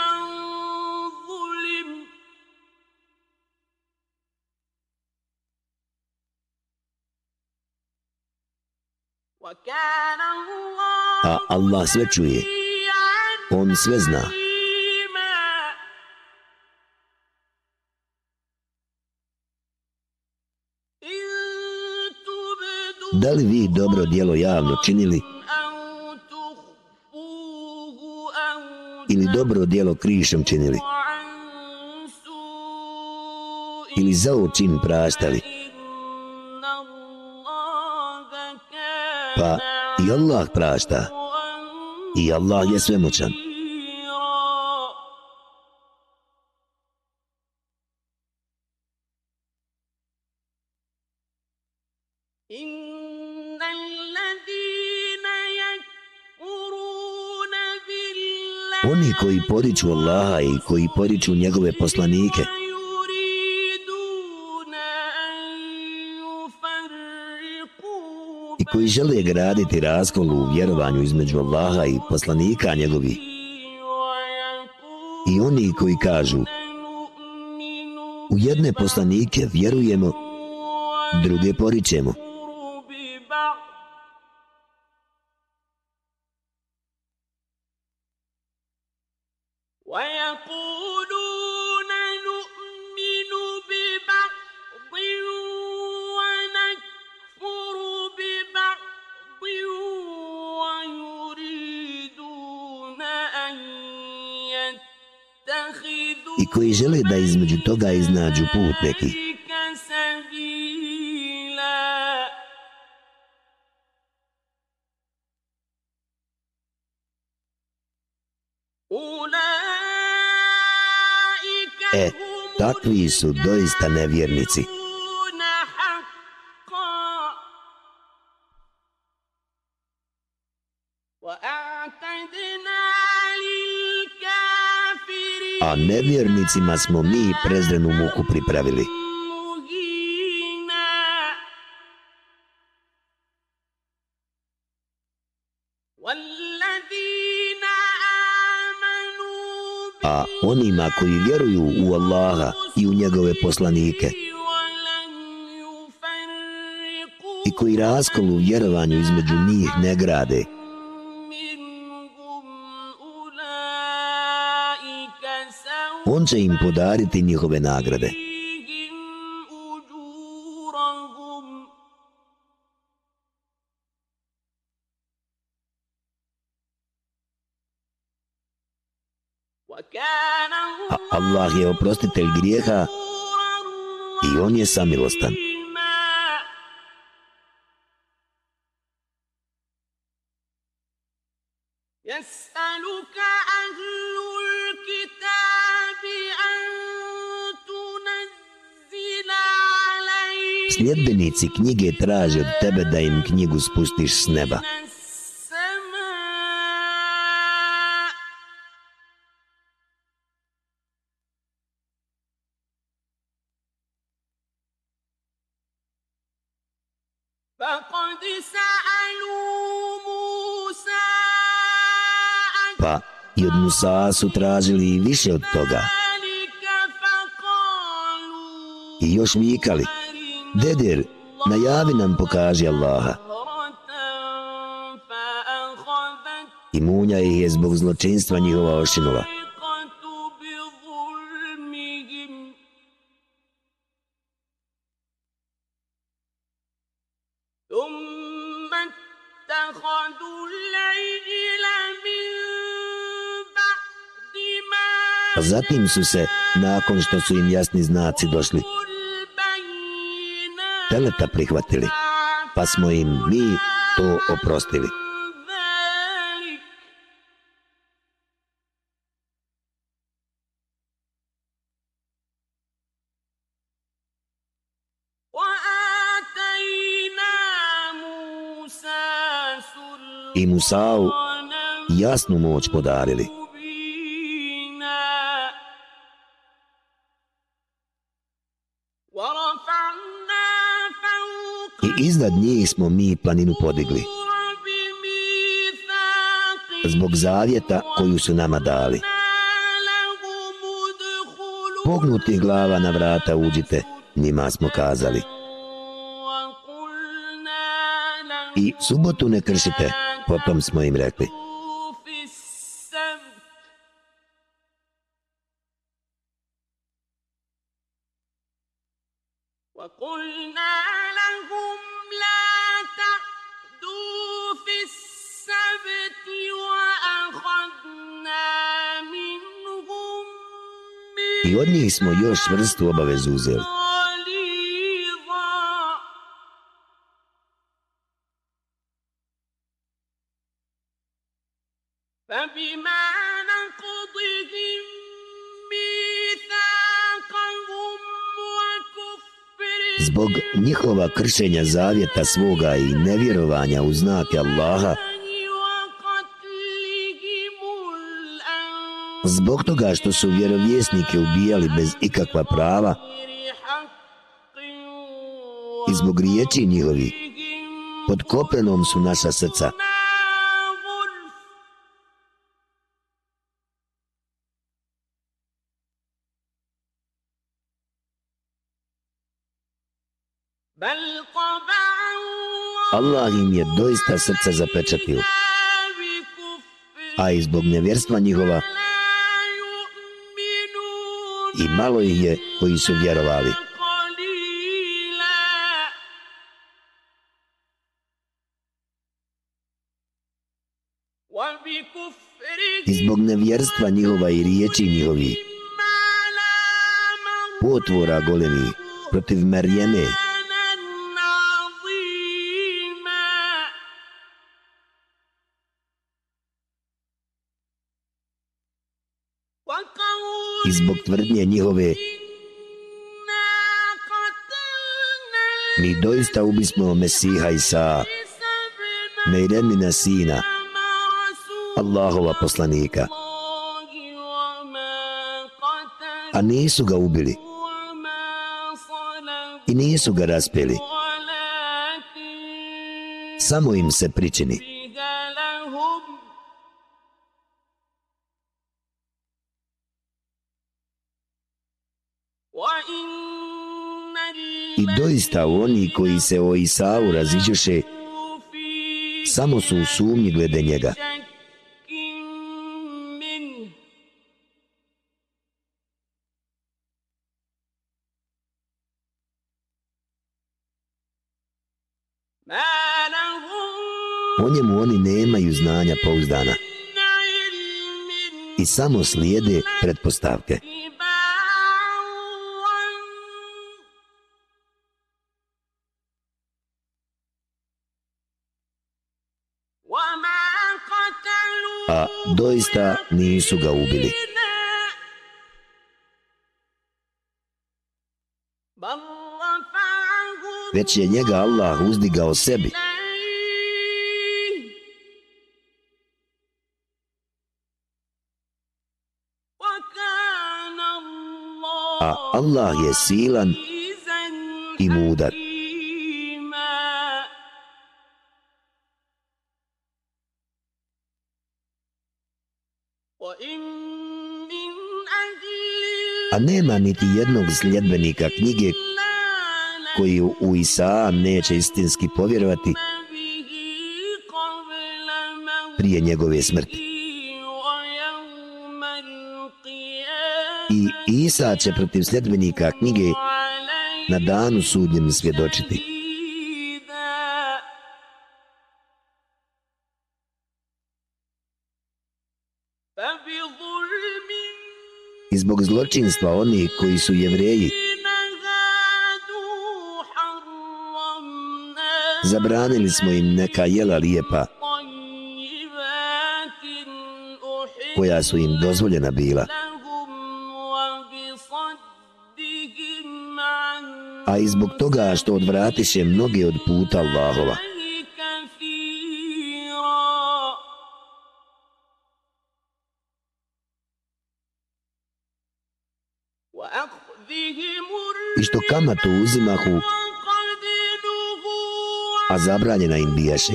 A Allah sve čuje. On sve zna. da li vi dobro dijelo javno činili? Ili dobro dijelo krišom činili? Ili za očin prastali? Pa i Allah prašta i Allah je svemoćan. koji poriču Allaha i koji poriču njegove poslanike. I koji žele graditi raskol u vjerovanju između Allaha i poslanika njegovi. I oni koji kažu U jedne poslanike vjerujemo, druge poričemo. toga iznađu put neki. E, takvi su doista nevjernici. nevjernicima smo mi prezrenu muku pripravili. A onima koji vjeruju u Allaha i u njegove poslanike i koji raskolu vjerovanju između njih ne grade, on će im podariti njihove nagrade. A Allah je oprostitelj grijeha i on je samilostan. sljedbenici knjige traže od tebe da im knjigu spustiš s neba. Pa i od Musa su tražili više od toga. I još vikali, Deder, najavi nam pokaži Allaha. I munja ih je zbog zločinstva njihova ošinula. Zatim su se, nakon što su im jasni znaci došli, Veleta prihvatili, pa smo im mi to oprostili. I Musa'u jasnu moć podarili – i iznad njih smo mi planinu podigli. Zbog zavjeta koju su nama dali. Pognuti glava na vrata uđite, njima smo kazali. I subotu ne kršite, potom smo im rekli. smo još vrstu obavez uzeli. Zbog njihova kršenja zavjeta svoga i nevjerovanja u znake Allaha, zbog toga što su vjerovjesnike ubijali bez ikakva prava i zbog riječi njihovi pod kopenom su naša srca. Allah im je doista srca zapečatio a i zbog nevjerstva njihova i malo ih je koji su vjerovali. I zbog nevjerstva njihova i riječi njihovi, potvora golemi protiv Merjeme, i zbog tvrdnje njihove, mi doista ubismo Mesiha Isa, Mejremina sina, Allahova poslanika, a nisu ga ubili i nisu ga raspeli, samo im se pričini. i doista oni koji se o Isavu raziđeše, samo su u sumnji glede njega. O njemu oni nemaju znanja pouzdana i samo slijede pretpostavke. doista nisu ga ubili. Već je njega Allah uzdigao sebi. A Allah je silan i mudar. A nema niti jednog sljedbenika knjige الإلا koji u Isaa neće istinski povjerovati به قبل موته prije njegove smrti. ويوم القيامة I Isa će protiv sljedbenika knjige na danu sudnjem svjedočiti. شهيدا فبظلم i zbog zločinstva onih koji su jevreji. Zabranili smo im neka jela lijepa koja su im dozvoljena bila. A i zbog toga što odvratiše mnoge od puta Allahova. i što kamatu uzimahu, a zabranjena im bijaše,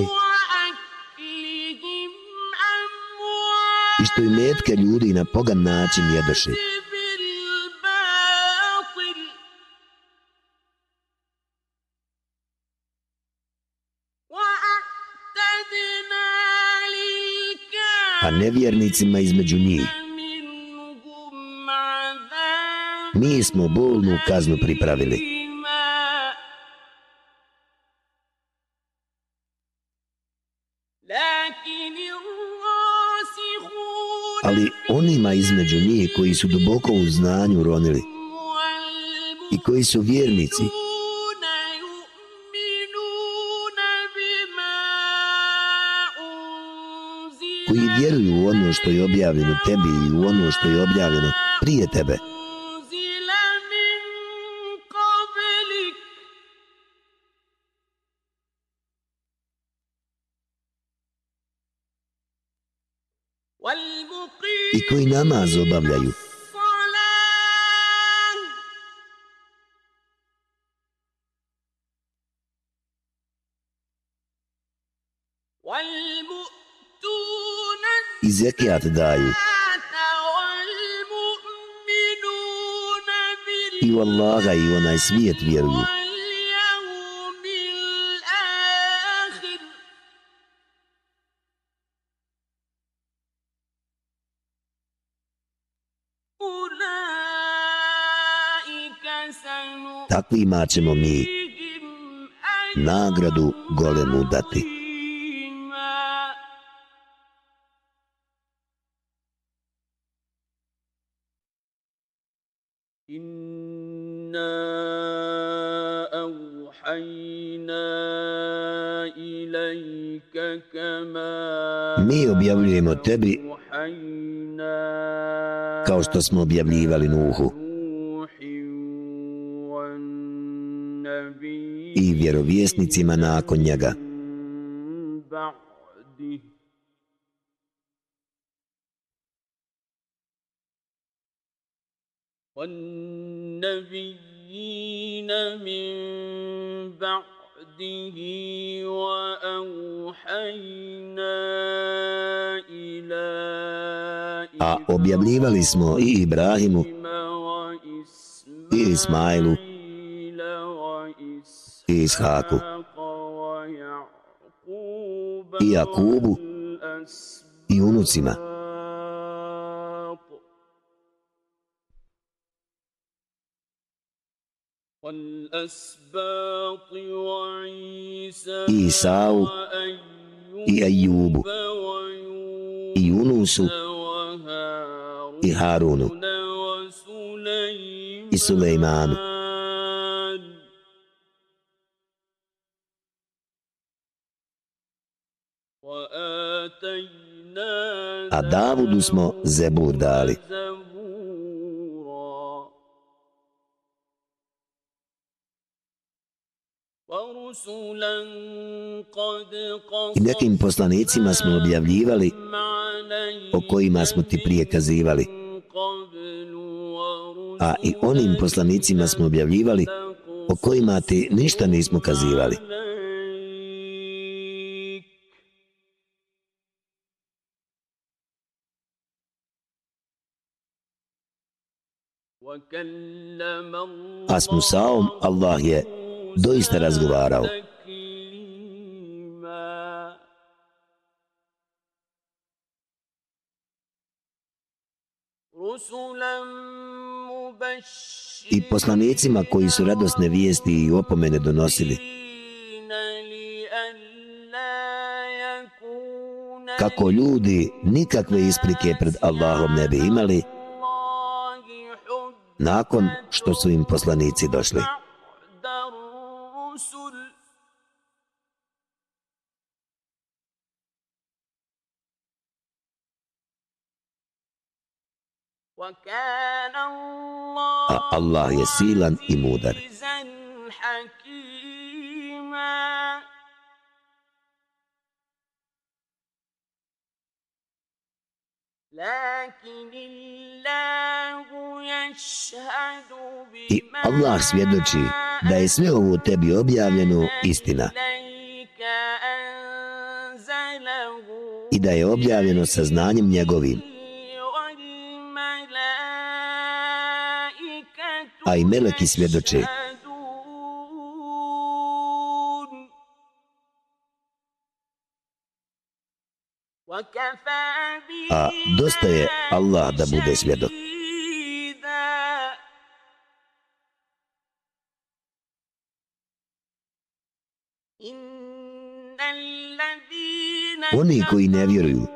i što i metke ljudi na pogan način jedoše. A nevjernicima između njih, mi smo bolnu kaznu pripravili. Ali onima između njih koji su duboko u znanju ronili i koji su vjernici, koji vjeruju u ono što je objavljeno tebi i u ono što je objavljeno prije tebe, koji namaz obavljaju. I zekijat daju. I u Allaha i onaj svijet vjeruju. takvima ćemo mi nagradu golemu dati. Mi objavljujemo tebi kao što smo objavljivali Nuhu. i vjerovjesnicima nakon njega. من بعده والنبيين من بعده وأوحينا إلى A objavljivali smo i Ibrahimu إبراهيم i Ismailu i Ishaku i Jakubu i unucima. I Isau i Ajubu i Yunusu i Harunu i Sulejmanu. A Davudu smo Zebur dali. I nekim poslanicima smo objavljivali o kojima smo ti prije kazivali. A i onim poslanicima smo objavljivali o kojima ti ništa nismo kazivali. A s Musaom Allah je doista razgovarao. I poslanicima koji su radosne vijesti i opomene donosili. Kako ljudi nikakve isprike pred Allahom ne bi imali, nakon što su im poslanici došli. A Allah je silan i mudar. I Allah svjedoči da je sve ovo tebi objavljeno istina. I da je objavljeno sa znanjem njegovim. A i meleki svjedoče a dosta je Allah da bude svjedok. Oni koji ne vjeruju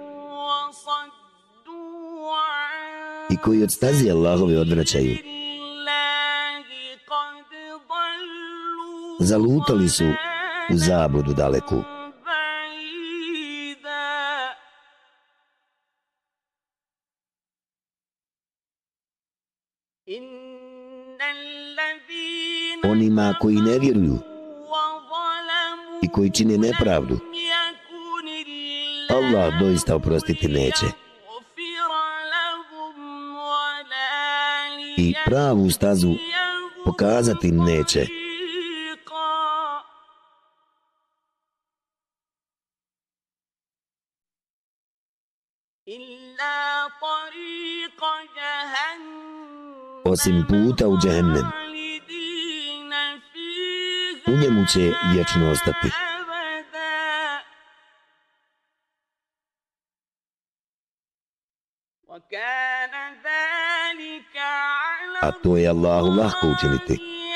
i koji od stazi Allahove odvraćaju, zalutali su u zabudu daleku. Onima koji ne vjeruju i koji čine nepravdu, Allah doista oprostiti neće. I pravu stazu pokazati neće. Osim puta u džehennem. U njemu će vječno ostati. A to je Allahu lahko učiniti.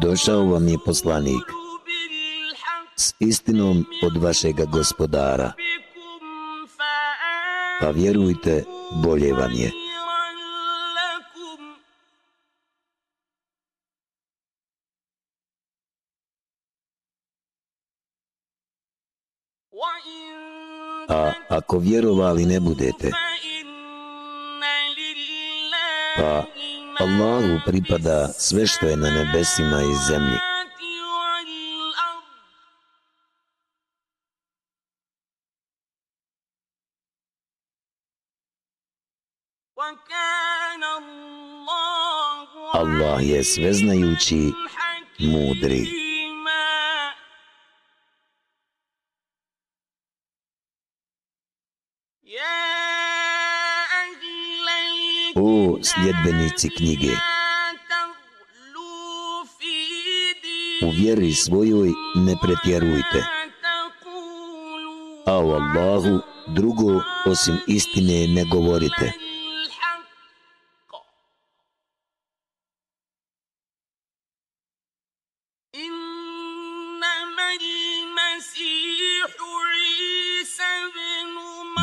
Došao vam je poslanik s istinom od vašega gospodara. Pa vjerujte, bolje vam je. A ako vjerovali ne budete, pa Pa Allahu pripada sve što je na nebesima i zemlji. Allah je sveznajući, mudri. sljedbenici knjige. U vjeri svojoj ne pretjerujte. A o Allahu drugo osim istine ne govorite.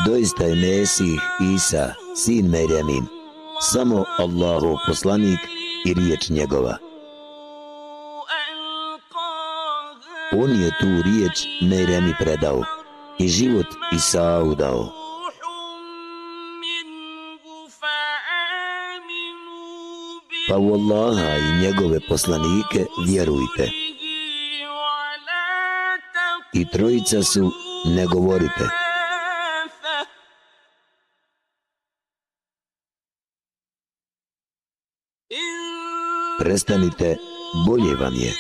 Doista je Mesih Isa, sin Merjamin, samo Allahov poslanik i riječ njegova. On je tu riječ Meremi predao i život Isa dao. Pa u Allaha i njegove poslanike vjerujte. I trojica su ne govorite. Ne govorite. prestanite, bolje vam je.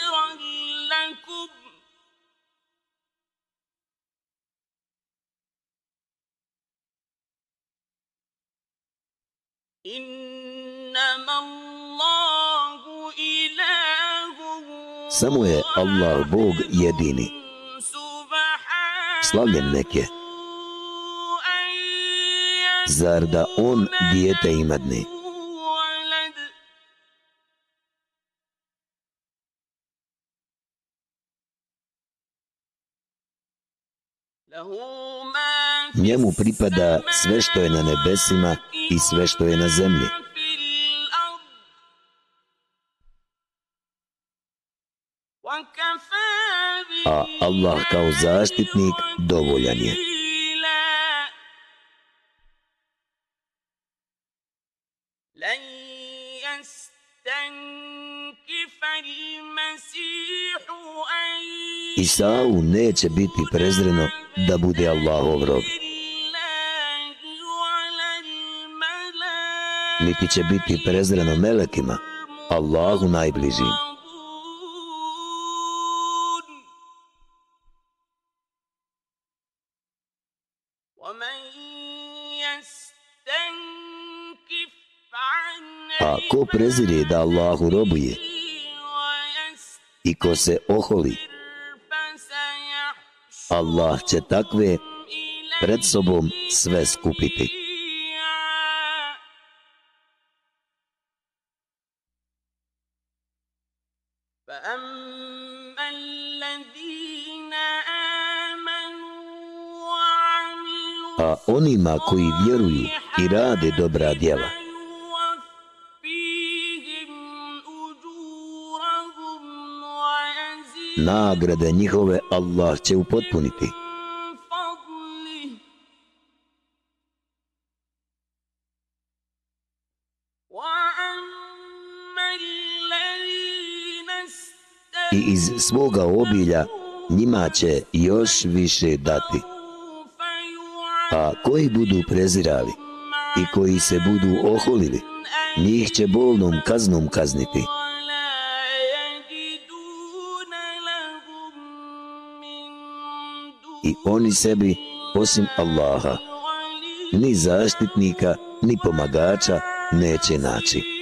Samo je Allah, Bog jedini. Slavljen neke. Zar da On dijete imadni? njemu pripada sve što je na nebesima i sve što je na zemlji. A Allah kao zaštitnik dovoljan je. Isau neće biti prezreno da bude Allahov rob. rob. niti će biti prezreno melekima, Allahu najbližim. A ko prezire da Allahu robuje i ko se oholi, Allah će takve pred sobom sve skupiti. onima koji vjeruju i rade dobra djela. Nagrade njihove Allah će upotpuniti. I iz svoga obilja njima će još više dati. A koji budu prezirali i koji se budu oholili, njih će bolnom kaznom kazniti. I oni sebi, osim Allaha, ni zaštitnika, ni pomagača neće naći.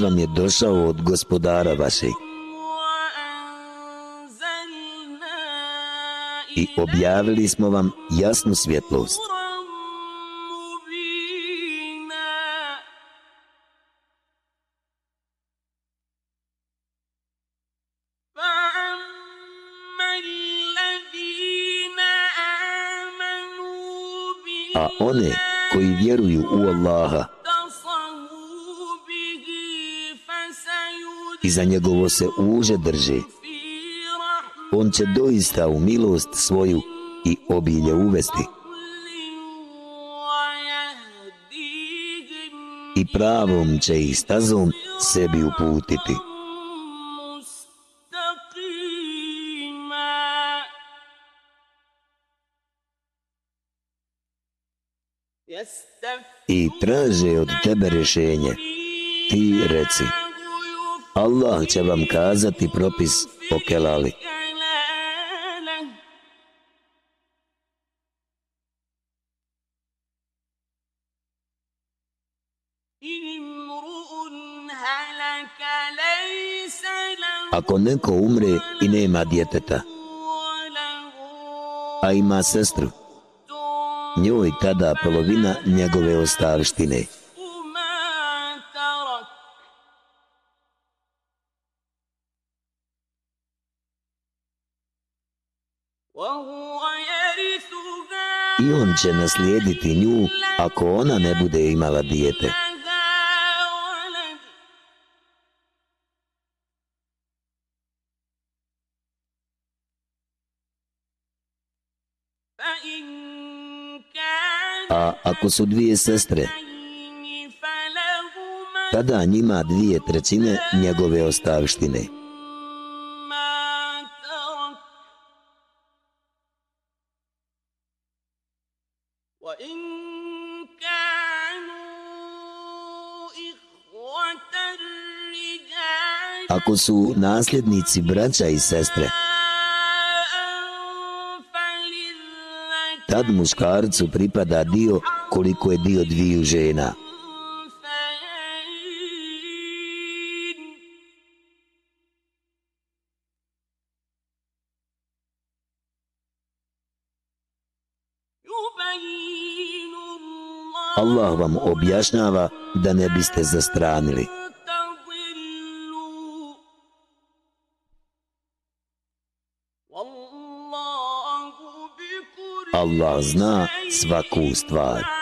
vam je došao od gospodara vašeg. I objavili smo vam jasnu svjetlost. A one koji vjeruju u Allaha i za njegovo se uže drži. On će doista u milost svoju i obilje uvesti. I pravom će ih stazom sebi uputiti. I traže od tebe rješenje. Ti reci. Ti reci. Allah će vam kazati propis o kelali. Ako neko umre i nema djeteta, a ima sestru, njoj tada polovina njegove ostavštine. će naslijediti nju ako ona ne bude imala dijete. A ako su dvije sestre, tada njima dvije trećine njegove ostavštine. ako su nasljednici braća i sestre. Tad muškarcu pripada dio koliko je dio dviju žena. Allah vam objašnjava da ne biste zastranili. Allah zna svaku stvar.